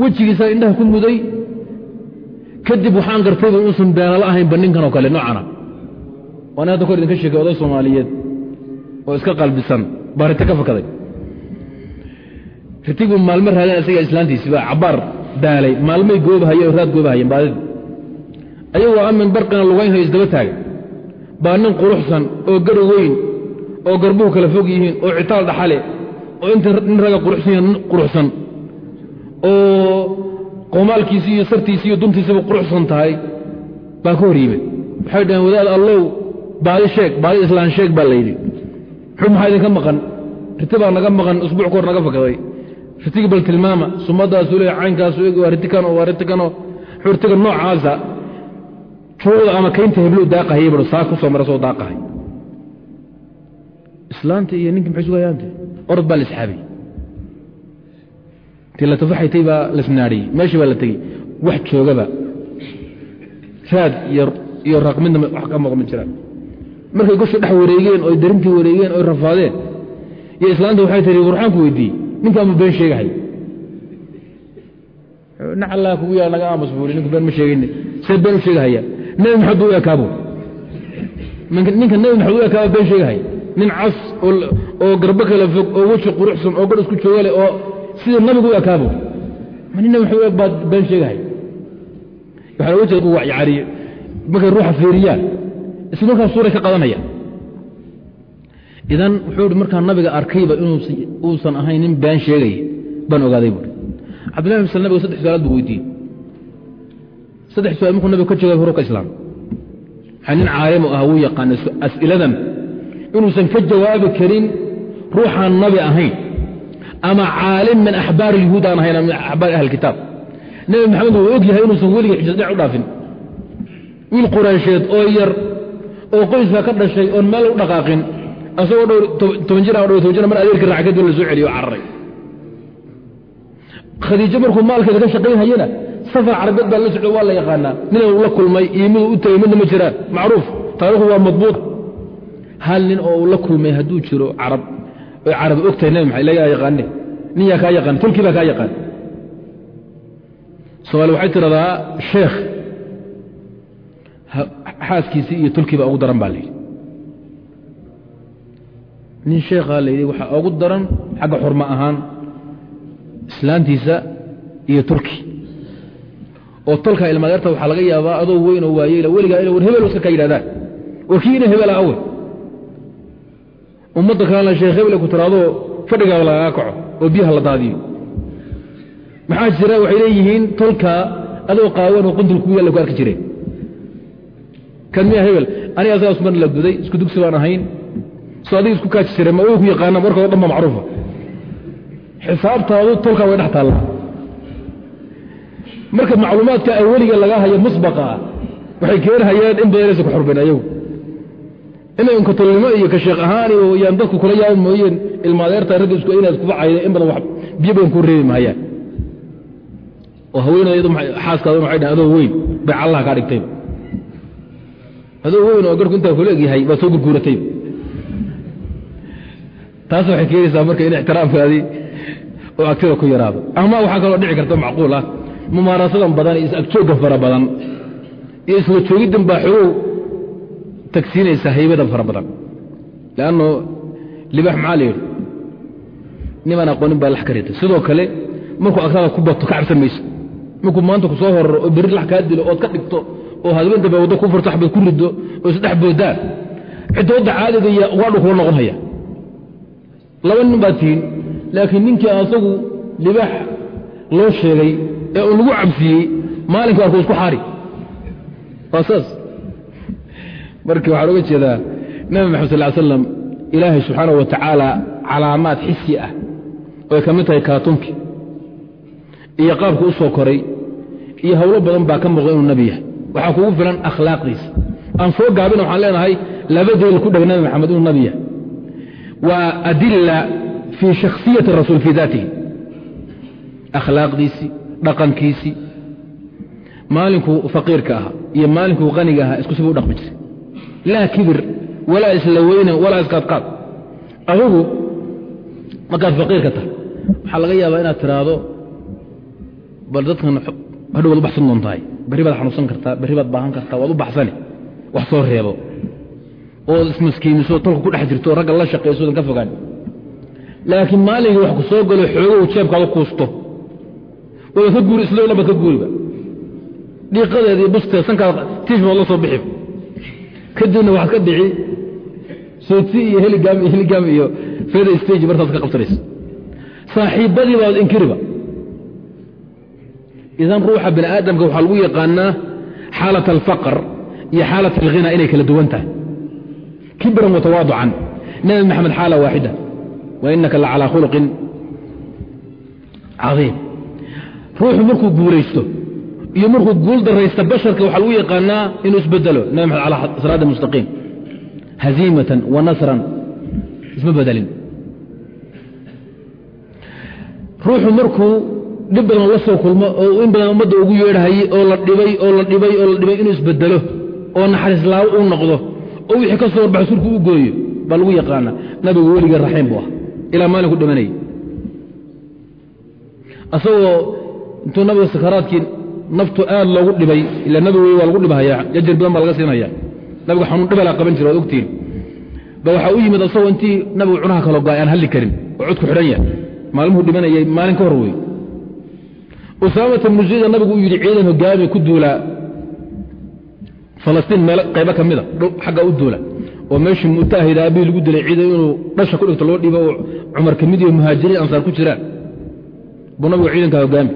wejigiisaa indhaha ku muday. Kadib waxaan gartayba inuusan beenalo ahaynba ninkan oo kale noocana waana hadda kor idinka sheekay oday soomaaliyeed oo iska qalbisan baa riti ka fakaday. Ritiguu maalmo raadeen isaga islaantiisi baa cabaar daalay maalmay goobahayeen oo raad goobahayeen baadidii ayagoo amin barqina lugaynhayo isdaba taaga baa nin quruxsan oo gari weyn oo garbuhu kala fog yihiin oo citaal dhaxale oo inta nin raga quruxsan oo qoomaalkiisi iyo sartiisi iyo duntiisaba quruxsan tahay baa ka hor yimid waxay dhaheen wadaad allow baadi sheeg baadi islaan sheeg baa la yidhi. Xub maxaa idinka maqan? Riti baa naga maqan usbuuc ka hor naga fakaday. Ritigi bal tilmaama sumadaasu le caynkaasu eg waa ritikano waa ritikano xurtiga noocaasa juucda ama kaynta heblow daaqahayay baro saa ku soo daaqahay. Islaanta iyo ninki maxay sugayaante orod baa la isxaabay la tafaxaytay baa la isnaadhiyey meeshii baa la tegey. Wax joogaba. Raad iyo raqmidna wax ka muuqma jiraan. Markay gosha dhex wareegeen oy darintii wareegeen oy rafaadeen iyo islaanta waxay tihi warxaanku weydiiyey. Ninkaanmu been sheegahay. Nacallaa kugu yaa naga aamus buuli ninku been ma sheegayne see been u sheegahaya. Nebi maxamed buu u ekaabo ninka nebi maxamed u ekaaba been sheegahaya. Nin cas oo garbo kala fog oo weji quruxsan oo gar isku jooga oo sida nabigu u ekaabo. Ma nin nabi maxamed u eg baad been sheegahay. Yani markay ruuxa fiiriyaan isla suuray ka qadanaya idan wuxuu i markaa nabiga arkayba inuusan ahayn nin been sheegaya baan ogaaday buui cabdillahi bin sl nabiga saddex su'aalaad buu weydiiyey. Saddex su'aal markuu nabiga ka jawaabay horu ka islaam. Maxaa nin caalimu ah wuu yaqaana as'iladan inuusan ka jawaabi karin ruuxaan nabi ahayn ama caalim min axbaar ilyahuud aan ahayn ama min axbaar ahli kitaab. Nebi maxamed wuu og yahay inuusan weligii dhinac u dhaafin. Wiil quraysheed oo yar oo qoyska ka dhashay oon meel u dhaqaaqin asagoo dhowr toban jir dhowr toban jir mar adeerka raaca kadib la celiyo cararay khadiijo markuu maalkeeda ka shaqayn safar carabeed baa la socdo waa la yaqaanaa. Ninuu la kulmay iyo miduu u tegey midna ma jiraan. Macruuf taarikhdu waa madbuud hal nin oo uu la kulmay hadduu jiro carab oy carab og tahay nabi maxamed lagaa yaqaane nin kaa yaqaan baa kaa yaqaan. Soomaali waxay tiradaa sheekh xaaskiisii iyo tulkii baa ugu daran baa layidhi nin sheekhaa layidhi waxaa ugu daran xagga xurmo ahaan islaantiisa iyo tulki oo tolkaa ilmaadeerta waxaa laga yaabaa adoo weyn oo waayeyla weligaa ina war hebel iska kaa yidhahdaan war kii ina hebela awe ummadda kalena sheekh hebel ku tiraadoo fadhigaaba lagaga kaco oo biyaha la daadiyo. Maxaa jira waxay leeyihiin tolkaa adoo qaawan oo qundul ku yaalla ku arki jireen kan miya hebel aniga asagaas mar la guday isku dugsi baan ahayn soo adiga isku kaaji jireen ma way ku yaqaanaan markooda dhan ba macruufa. Xisaabtaadu tolkaa way dhex taallaa marka macluumaadka ay weliga laga hayo musbaqa waxay keenhayeen in badanaysa ku xurbayn ayagu inay unkatolnimo iyo ka sheekh ahaan yaan dadku kula yaaba mooyeen ilmaadeerta ragga isku inaad kuba cayda in badan biyo badan kuu reebi mahayaan. Oo haweenaydu xaaskaada waxay dhahan adoo weyn bay callaha kaa dhigtayba adoo weyn oo garhku intaa kula egyahay baad soo gurguuratayba taas waxay keenaysaa marka in ixtiraamkaadii oo agtida ku yaraado. Ama waxaa kaloo dhici karta macquul ah mumaarasadan badan iyo is-agjoogga fara badan iyo isla joogiddan baa xogow tagsiinaysaa haybadan fara badan. Leanno libax maxaa la yidhi nimaan aqoonin baa lax ka ritay sidoo kale markuu agtaada ku bato ka cabsan mayso. Markuu maanta ku soo horaro oo berri lax kaa dilo ood ka dhigto oo hadban dambe waddo ku furto xabad ku riddo oo isdhex boodaan ciddoodda caadiga waadhu kula noqon haya. Laba nin baad tihiin laakiin ninkii asagu libaax loo sheegay ee uu lagu cabsiiyey maalinka arku isku xaari. Waa saas marka waxaan oga jeedaa nabi maxamed sal slam ilaahay subxaanahu wa calaamaad xisi ah oo ay ka mid tahay kaatunki. Iyo qaabku u soo koray iyo hawlo badan baa ka muuqda inuu nebi yahay. Waxaa kugu filan akhlaaqdiisa. Aan soo gaabina waxaan leenahay laba daliil ku dheg nabi maxamed inuu nebi yahay. Waa adila fii shakhsiyati rasuul fii daatihi. Akhlaaqdiisii dhaqankiisii maalinkuu faqiirka ahaa iyo maalinkuu qaniga ahaa isku siba u dhaqmi jiray laa kibir walaa isla weyne walaa iskaadqaad adigu markaad faqiirka tahay waxaa laga yaabaa inaad tiraahdo bal dadkan hadhow waad u baxsan doontahay berri baad xanuunsan kartaa berri baad baahan kartaa waad u baxsani wax soo reebo. Ood ismaskiimiso tolka ku dhex jirto ragga la shaqaysodan ka fogaan. Laakiin maalinkii wax ku soo galo xoogow jeebkaada kuusto waaba ka guuri baad ka guuriba dhiiqadeeda iyo busteed sankaada tiish baad la soo bixi kadibna waxaad ka dhici. Soodsi iyo heligam iyo heligam iyo feda stage martaas ka qabsanaysa saaxiibbadii baad inkiriba. Idan ruuxa bini aadamka waxaa lagu yaqaanaa xaalat alfaqr iyo xaalat alghina inay kala duwan tahay. Kibran watawaaducan nabi maxamed xaala waaxida wa inaka la calaa khuluqin cadiim ruuxu markuu guulaysto iyo markuu guul daraysta basharka waxaa lagu yaqaanaa inuu isbedelo nabi maxamed ala siraada mustaqiim. Haziimatan wa nasran. Isma bedelin ruuxu markuu dhib badan la soo kulmo oo in badan ummadda ugu yeedhahayey oo la dhibay oo la dhibay oo la dhibay inuu isbedelo oo naxariis laawo uu noqdo oo wixii ka soo warbaxa surku u gooyo baa lagu yaqaana nabigu weligee raxiim buu ah. Ilaa maalinku dhimanayay asagoo intuu nabiga sakaraadkii naftu aad loogu dhibay ila nabigu waa lagu dhibhayaa jajar badan baa laga siinaya nabigu xanuun dhibalaa qaban jira waad ogtiin. Ba waxaa u yimid asagoo intii nabigu cunaha kalo go'ay aan hadli karin oo codku xidhan yahay. Maalmuhu dhimanayay maalin ka hor wey usaamata musida nabigu uu yidhi ciidan hogaami ku duulaa falastiin meel qaybo ka mida xagga u duula. Oo meeshii mutaahida abii lagu dilay ciidan inuu dhasha ku dhigto loo dhiibo oo cumar ka mid iyo muhaajiriin ansaar ku jiraan. Buu nabigu ciidanka hogaami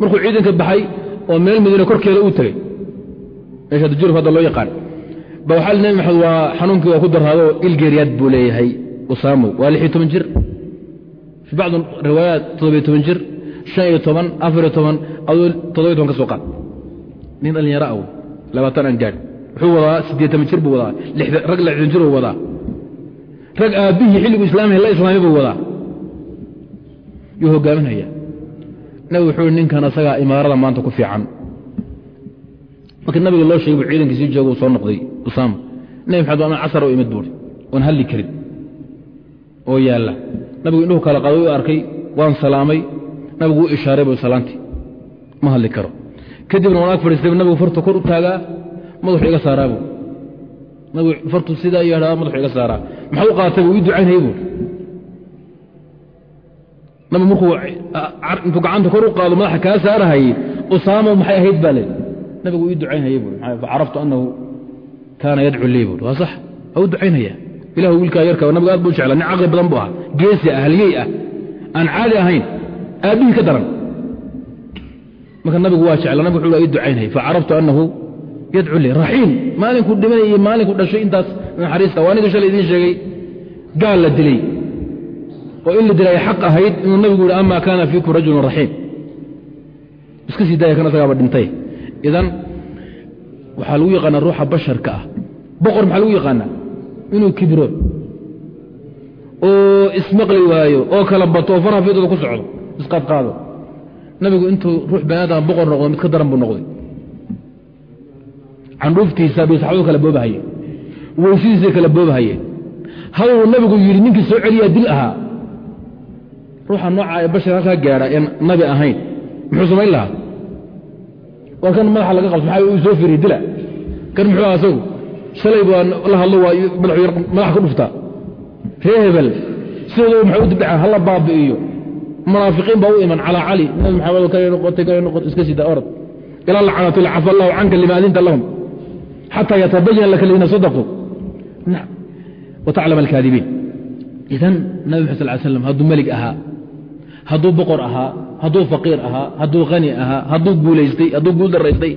markuu ciidanka baxay oo meel madiine korkeeda uu tegey meesha dajuruf hadda loo yaqaan. Ba waxaa nabi maxamed waa xanuunkii waa ku daraado ilgeeriyaad buu leeyahay usaamow waa lix iyo toban jir. Fii bacdi riwaayaat toddobiyo toban jir shan iyo toban afariyo toban aduu toddobiyo toban ka soo qaad. Nin dhallinyaro aw labaatan aan gaadh wuxuu wadaa siddeed toban jir buu wadaa rag lixdan jir uu wadaa. Rag aabbihii xilligu islaamay la islaamay buu wadaa. Yuu hogaaminaya nabigu wuxuu ninkan asagaa imaarada maanta ku fiican. Markii nabiga loo sheegay buu ciidankiisii jooga uu soo noqday usaama nabi maxamed waa casar u imid buuri oon hadli karin oo yaalla. Nabigu indhuhu kala qaday u arkay waan salaamay. Nabigu u ishaaray bu salaantii ma hadli karo. Kadibna waan ag fadhiistay nabigu fartu kor u taagaa madaxu iga saaraabu nabigu fartu sidaa yeedhaa madaxu iga saaraa. Maxaa u qaatay buu? Ii ducaynayay buuri nabigu markuu intuu gacanta kor u qaado madaxa kaa saarahayey usaamo maxay ahayd baa le nabigu ii ducaynhayay buuri facaraftu annahu kaana yadcu lii buuri waa sax. Waa u ducaynaya. Ilahu wiilkaa yarka nabigu aad buu jecla nin caqli badan buu ahaa. Geesi ah halyey ah. Aan caadi ahayn aabbihii ka daran. Marka nabigu waa jecla nabig wuxuu ii ducaynhay facaraftu annahu yadcu lii. Raxiim. Maalinkuu dhimanay iyo maalinku dhashay intaas naxariista. Waa ninka shalay idiin sheegay. Gaal la dilay oo in la dilay xaq ahayd inuu nabigu yihi ama kaana fiikum rajulun raxiim. Iska sii daaya kan asagaaba dhintay. Idan waxaa lagu yaqaanaa ruuxa basharka ah. Boqor maxaa lagu yaqaanaa? Inuu kibro oo ismaqli waayo oo kala bato oo faraha fiidooda ku socdo isqaadqaado nabigu intuu ruux bani aadam boqor noqdo mid ka daran buu noqday. Candhuuftiisa bay saxbadu kala boobahaye. Weysidiisay kala boobahaye. Haduu nabigu yidhi ninkii soo celiyaa dil ahaa ruuxa nooca ee bashar halkaa gaadha een nabi ahayn. Muxuu samayn lahaa? Waa kan madaxa laga qabto maxaa soo firiy dila? Kan muxuu aha asagu shalay baa la hadlo waa madaxa ku dhuftaa ree hebel sidooda maxay u dibdhacaan hala baabi'iyo. Munaafiqiin baa u iman calaa cali. Nabi maxamed kale noqotay kale noqotay iska sida orad ilaa lacanatu cafa allahu canka lima adinta lahum. Xataa yatabayan laka aladiina sadaquu wataclam alkaadibiin. Idan nabi maxad sal ly slam hadduu melig ahaa hadduu boqor ahaa hadduu faqiir ahaa hadduu hani ahaa hadduu guulaystay hadduu guul daraystay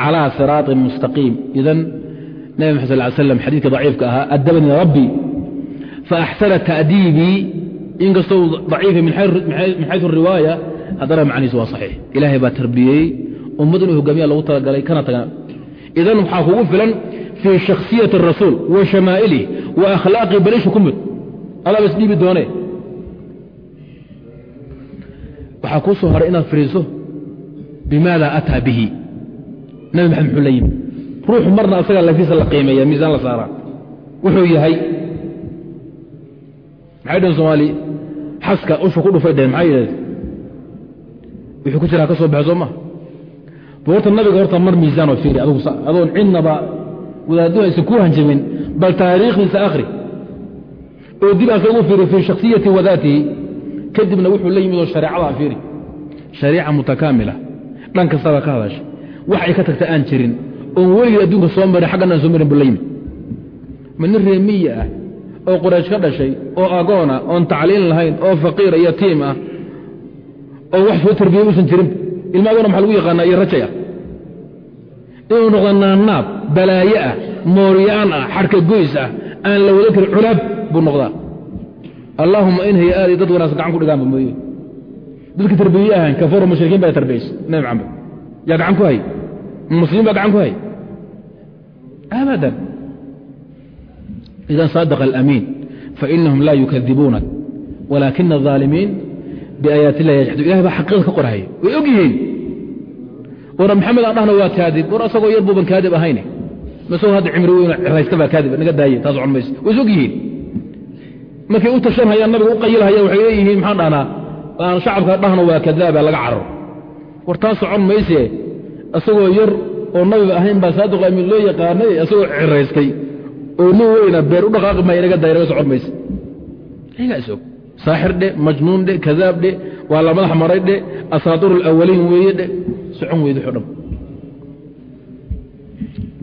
calaa siraaطin mustaqiim. Idan nabi mxad sal slam xadiidka daciifka ahaa adabani rabbi faaxsana taadiibii inkastoo daciifa min xayu riwaaya haddana macnihiis waa saxiix. Ilaahay baa tarbiyeyey ummad inuu hogaamiya lagu talagalay kana taga. Idan waxaa kugu filan fii shakhsiyati rasuul wa shamaa'ilih wa akhlaaqi balisha ku mid alaabas dhiibi doonee waxaa kuu soo haray inaad firiiso bimaada ataa bihi. Nabi maxamed muxuu la yimi ruuxu marna asagaa lafiisa la qiimeeya miisaan la saaraa. Wuxuu yahay maxay dhaheen soomaali? Xaska usha ku dhufay dheheen maxay yidhahdeen? Wuxuu ku jiraa ka soo baxa soo maa horta nabiga horta mar miisaanoo fiiri adoon cidnaba wadaadduhu aysan ku hanjamin bal taariikhdiisa akhri. Oo dib asagu fiiri fii shakhsiyati wadaatihi kadibna wuxuu la yimid oo shareecada fiiri. Shariica mutakaamila. Dhan kastaba ka hadasha. Wax ay ka tagta aan jirin. Oon weligii adduunka soo marin xaggan aan soo marin buu la yimid. Ma nin reemiyi ah oo quraysh ka dhashay oo agoona oon tacliin lahayn oo faqiira iyo ah oo wax soo tarbiyey uusan jirin. Ilma agoona maxa lagu yaqaanaa iyo rajay ah. Inuu noqdo naannaab balaaye ah mooryaan ah xarka goys ah aan la wada karin culaab buu noqdaa allaahuma in hay-aadii dad wanaagsan gacan ku dhigaanba mooye dadka tarbiye ahan kafaro mushrikiin baa tarbiyeysa nabi maxamed yaa gacan ku hay muslimiin baa gacan ku hay abadan idan saadaqa alamiin fainahum laa yukadibuunak walaakina الظaalimiin biaayaat illahi yajxadu ilahay baa xaqiiqda ka qorhaya way og yihiin wara maxamed aan dhahna waa kaadib war asagoo yar buuban kaadib ahayne masagoo hadda cimri weyn ciraysta baa kaadib naga daaye taas socon mayso way is og yihiin markay u tashanhayaan nabiga u qayilhayaan waxay leeyihiin maxaan dhahnaa? Aan shacabka dhahno waa kadaaba laga cararo. War taas socon mayse asagoo yar oo nabiba ahayn baa saadiqo amiin loo yaqaanay asagoo ciraystay oo nin weyna beer u dhaqaaqi maya inaga daaya naga socon mayse. Ayagaa is og saaxir dhe majnuun dhe kadaab dhe waa la madax maray dhe asaatiru alawaliin weeye dhe socon weyda xo dhan.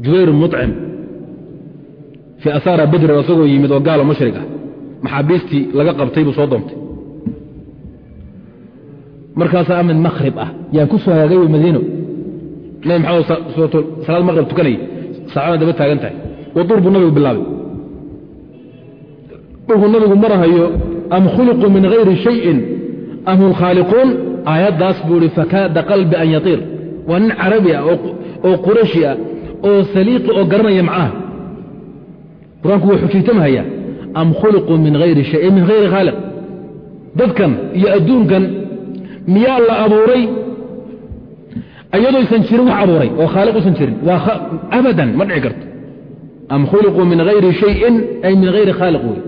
Jubayr mucim fii asaara badrin asagoo yimid oo gaalo mashrig ah maxaabiistii laga qabtay buu soo doontay markaasaa mid makrib ah yaan ku soo hagaagay wey madiino. Nabi maxamed salaad maqrib tukanayay saacada daba taagan tahay wadur buu nabigu bilaabay. Dhulku nabigu marahayo am khuliquu min hayri shayin? Am hum khaaliquun? Aayaddaas buu ihi fakaada qalbi an yatiir. Waa nin carabi ah oo qurashi ah oo saliiqi oo garanaya macnaha. Qur'aanku waa xujiitamhaya am khuliquu min hayri shay min hayri khaaliq dadkan iyo adduunkan miyaa la abuuray? Iyadooysan jirin wax abuuray oo khaaliq usan jirin. Waa abadan ma dhici karto. Am khuliquu min hayri shayin ay min hayri khaaliq wey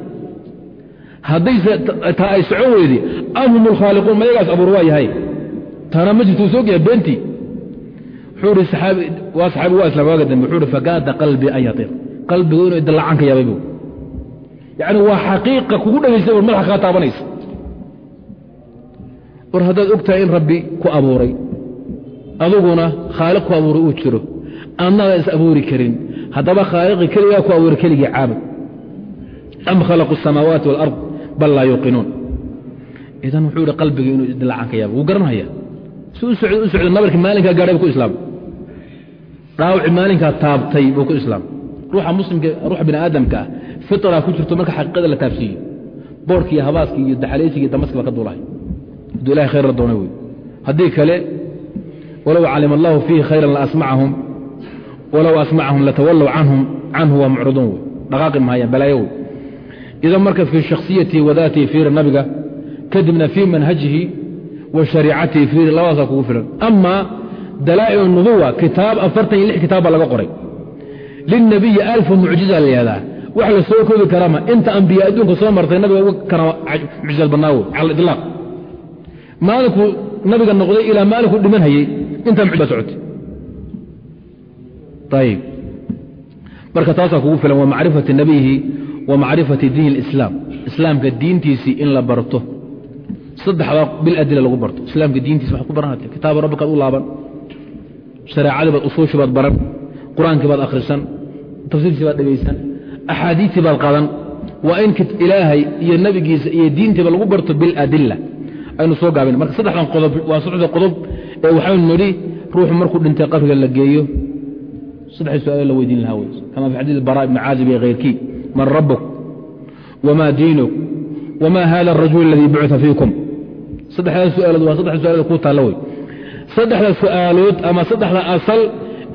haddayse taa ay socon weyde am hum lkhaaliquun mayagaas abuur waa yahay? Taana ma jirto uu soo gaya beentii waa saxaabi waa islam waaga dambe. Wuxuu ihi fakaada qalbii an yatiir qalbigu inuu idalacan ka yaabay bu yacni waa xaqiiqa kugu dhegaysa war madaxa kaa taabanaysa war haddaad og tahay in rabbi ku abuuray aduguna khaaliq ku abuuray uu jiro adnaada is abuuri karin haddaba khaaliqi keligaa ku abuuray keligii caabud am khalaqu الsamaawaati wاlard bal laa yuuqinuun idan wuxuu ihi qalbigii inuu idlacan ka yaaba wuu garanhaya si u socda u socda nabarkii maalinkaa gaadhay buu ku islaamay dhaawaci maalinkaa taabtay buu ku islaamay ruuxa muslimka ruuxa bini aadamka ah fitra ku jirto marka xaqiiqada la taabsiiyo. Boorki iyo habaaski iyo damaski baa ka duulahay hadduu ilahay khayr la doonay wey haddii kale walow calima allahu fiihi khayran laasmacahum walow asmacahum latawallow canhu waa mucriduun wey dhaqaaqi mahayaan balaayo wey idan marka fii shakhsiyatihi wadaatihi fiiri nabiga kadibna fii manhajihi wa shariicatihi fiiri labadaasaa kugu filan. Ama dalaa'il nubuwa kitaab afartan iyo lix kitaab laga qoray. Lilnabiyi alfu mucjiza la yihahdaa wax la soo koobi karaama inta ambiya adduunka soo martay nabiga kana mucjizad badnaa wey cala aliطlaaq maalinkuu nabiga noqday ilaa maalinkuu dhiman intaa mucjiza socotay. Ayib marka taasaa kugu filan wa macrifati nabiyihi wa macrifati diin اlislaam islaamka diintiisii in la barto. Saddexdaa biladila lagu barto. Islaamka diintiisi waxad ku baranata kitaaba rabbikaad u laaban. Shareecadii baad usuushi baad baran. Qur'aankii baad akhrisan. Tafsiirkii baad dhegaysan axaadiistii baad qadan waa in ilaahay iyo nebigiisa iyo diintiiba lagu barto biladila aynu soo gaabin marka saddexdan qodob waa saddexda qodob ee waxaynu nidhi ruuxu markuu dhintay qabriga la geeyo saddexdii su'aalo la weydiin lahaa wey kama fi xadiis bara ibni caazib iyo khayrkii man rabuk wma diinuk wma hada arajul aladii bucia fiikum saddexdaa suaalood waa saddexda suaalood kuu taalla wey saddexda su'aalood ama saddexda asal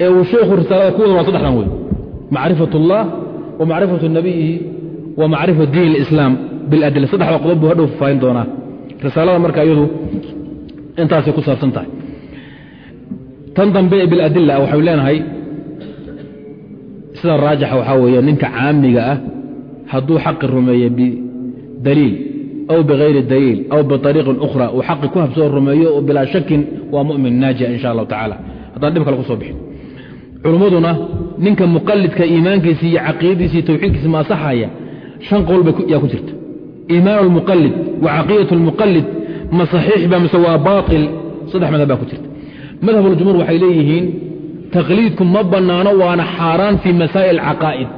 ee uu sheekhu risaalada ku wada waa saddexdan wey macrifat اllah wa macrifatu nabiyihi wa macrifat diin اlislaam biladila saddexda qodob buu hadhow faahin doonaa risaalada marka iyadu intaasay ku saabsan tahay tan dambe ee biladila waxay leenahay sida raajixa waxaa weeye ninka caamiga ah hadduu xaqi rumeeye bidaliil aw bikayri daliil aw biariiqin ukhra uu xaqi ku habsoo rumeeyo oo bilaa shakin waa mumin naajia insha allahu tacaala haddaan dhib kale soo bixin culummaduna ninka muqalidka iimaankiisi iyo caqiidadiisi iyo tawxiidkiisi ma asaxaya shan qowl yaa ku jirta. Iimaan almuqalid wa caqiidat almuqalid ma saxiix ba mise waa baail saddex madhab baa ku jirta. Madhab aljumhuur waxay leeyihiin taqliidku ma bannaano waana xaaraan fii masaa'il caqaa'id.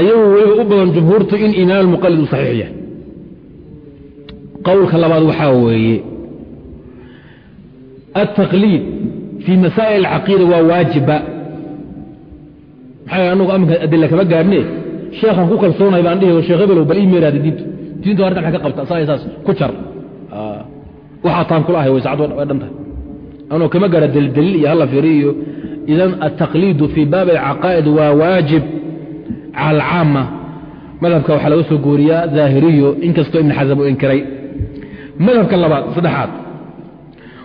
Ayagu weliba u badan jumhuurtu in iimaan almuqalid uu saxiix yahay. Qowlka labaad waxaa weeye altaqliid fii masaa'il alcaqiida waa waajiba maxaa anagu aminka adila kama gaarhne sheekhaan ku kalsoonahay baan dhihi sheekh hebelow bal ii meeraada diintu diintu arrinta maxay ka qabta saa saas ku jar waxaa taan ahay way sacad way dhan tahay anuu kama gaara daldaliil iyo halla fiiriyo idan altaqliidu fii baabi alcaqaa'id waa waajib cala madhabka waxaa laga soo gooriyaa daahiriyo inkastoo ibn xasam uu inkiray madhabka labaad saddexaad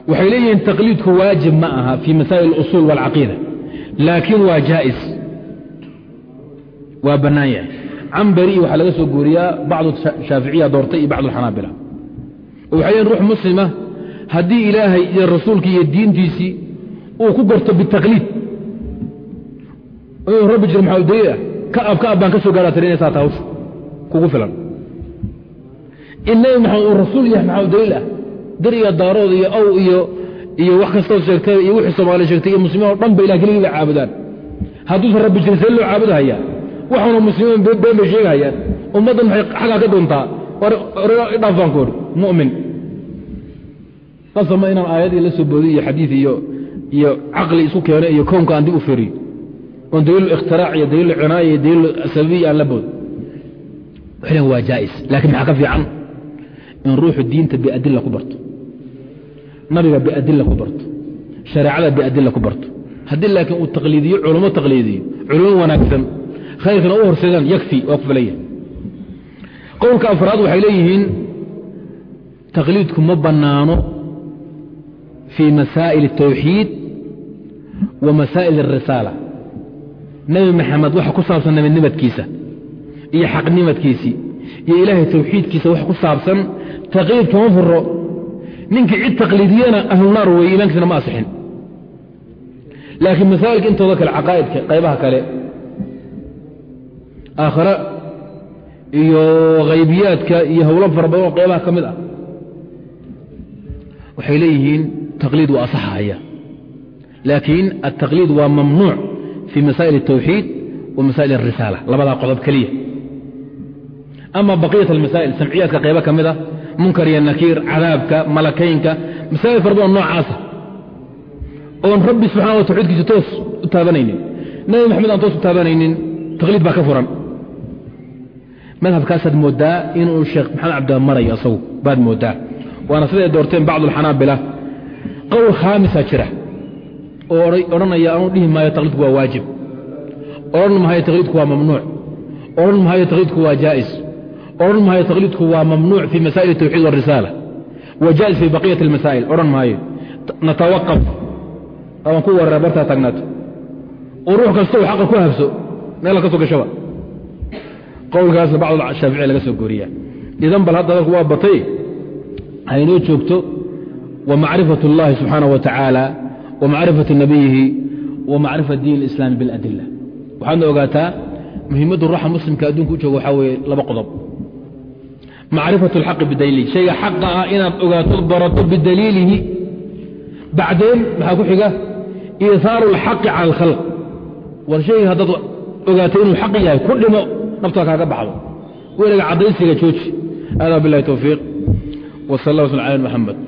waxay leeyihiin taqliidku waajib ma aha fii masaa'il اlusuul wاlcaqiida laakiin waa jaa'is. Waa bannaan yahay. Cambari waxaa laga soo gooriyaa bacdu shaaficiya doortay iyo bacdu alxanaabila waxay leeyihiin ruux muslima haddii ilaahay iyo rasuulkii iyo diintiisii uu ku gorto bitaqliid. Rabbi jiro maxaa daliil ah? Ka ab baan ka soo gaara tirinaysaa ta hawsha. Kugu filan. In nebi uu rasuul yahay maxaa daliil ah dir iyo daarood iyo aw iyo wax kastoo sheegtay iyo wixii soomaaliya sheegtay iyo muslimiin oo dhan ba ilah keligii caabudaan. Hadduusan rabbi jirin see loo caabudahayaa waxauna muslimiin been bay sheegahayaan ummaddan maxay xaggaa ka doontaa? Idhaaf baan ku mu'min. Qasama inaan aayadii la soo boodiy iyo xadiid iyo caqli isku keeno iyo kownka aan dib u feriyo oon daliilu ikhtirac iyo daliilu cinaaya iyo daliilu sababiya aan la bood. Waxay waa jaa'is laakiin maxaa ka fiican? In ruuxu diinta biadila ku barto nabiga biadila ku barto shareecada biadila ku barto haddii laakiin uu taqliidiyo culummo taqliidiyo culummo wanaagsan khayrkana u horseedaan yakfi waa ku filaya qowlka afraad waxay leeyihiin taqliidku ma bannaano fii masaa'il الtawxiid wa masaa'il الrisaala nebi maxamed waxa ku saabsan nabadnimadkiisa iyo xaqnimadkiisii iyo ilaahay tawxiidkiisa wax ku saabsan taqliid kama furo ninkii cid taqliidiyana ahlunaar weeye imaankiisna ma asixin laakiin masaa'ilka intooda kale caqaa'idka qaybaha kale aakhare iyo haybiyaadka iyo howlo fara badan oo qaybaha ka mid ah waxay leeyihiin taqliid waa asaxahaya laakiin altaqliid waa mamnuuc fii masaa'il الtawxiid wa masaa'il الrisaala labadaa qodob keliya ama baqiyat almasaa'il samciyaadka qaybo ka mid ah munkar iyo nakiir cadaabka malakaynka masaa'il fara badan noocaasa oon rabbi subxana wa tawxiidkiisa toos u taabanaynin. Nabi maxamed aan toos u taabanaynin taqliid baa ka furan. Madhabkaasaad moodaa inuu sheekh maxamed cabdilla marayo asagu baad moodaa. Waana siday doorteen bacdu alxanaabila qowl khaamisa jira. Oo odhanaya anuu dhihi maayo taqliidku waa waajib. Odhan maayo taqliidku waa mamnuuc. Odhan maayo taqliidku waa jaa'is odhan maayo taqliidku waa mamnuuc fii masaa'il الtawxiid wاrisaala wa jaa'is fii baqiyati اlmasaa'il odhan maayo natawaqaf aban ku warara bartaa taagnaato oo ruux kasta uu xaqa ku habso meela ka soo gashaba qowlkaasna bacd shaaficiya laga soo gooriya idan bal hadda dalku waa batay haynoo joogto wa macrifat اllahi subxaanaه wa tacaala wa macrifati nabiyihi wa macrifat diin اlislaami biاladila waxaadna ogaataa muhiimaddu ruuxa muslimka adduunka u jooga waxaa weeye laba qodob macrifat اlxaqi bidaliilihi shayga xaqa ah inaad ogaato barato bidaliilihi. Bacdeen maxaa ku xiga? Iihaaru اlxaqi cala alkhalq. War shayga haddaad ogaato inuu xaq yahay ku dhimo naftaa kaaga baxdo. Weliga cadaysiga jooji. Adaa bilahi towfiiq w sal la sl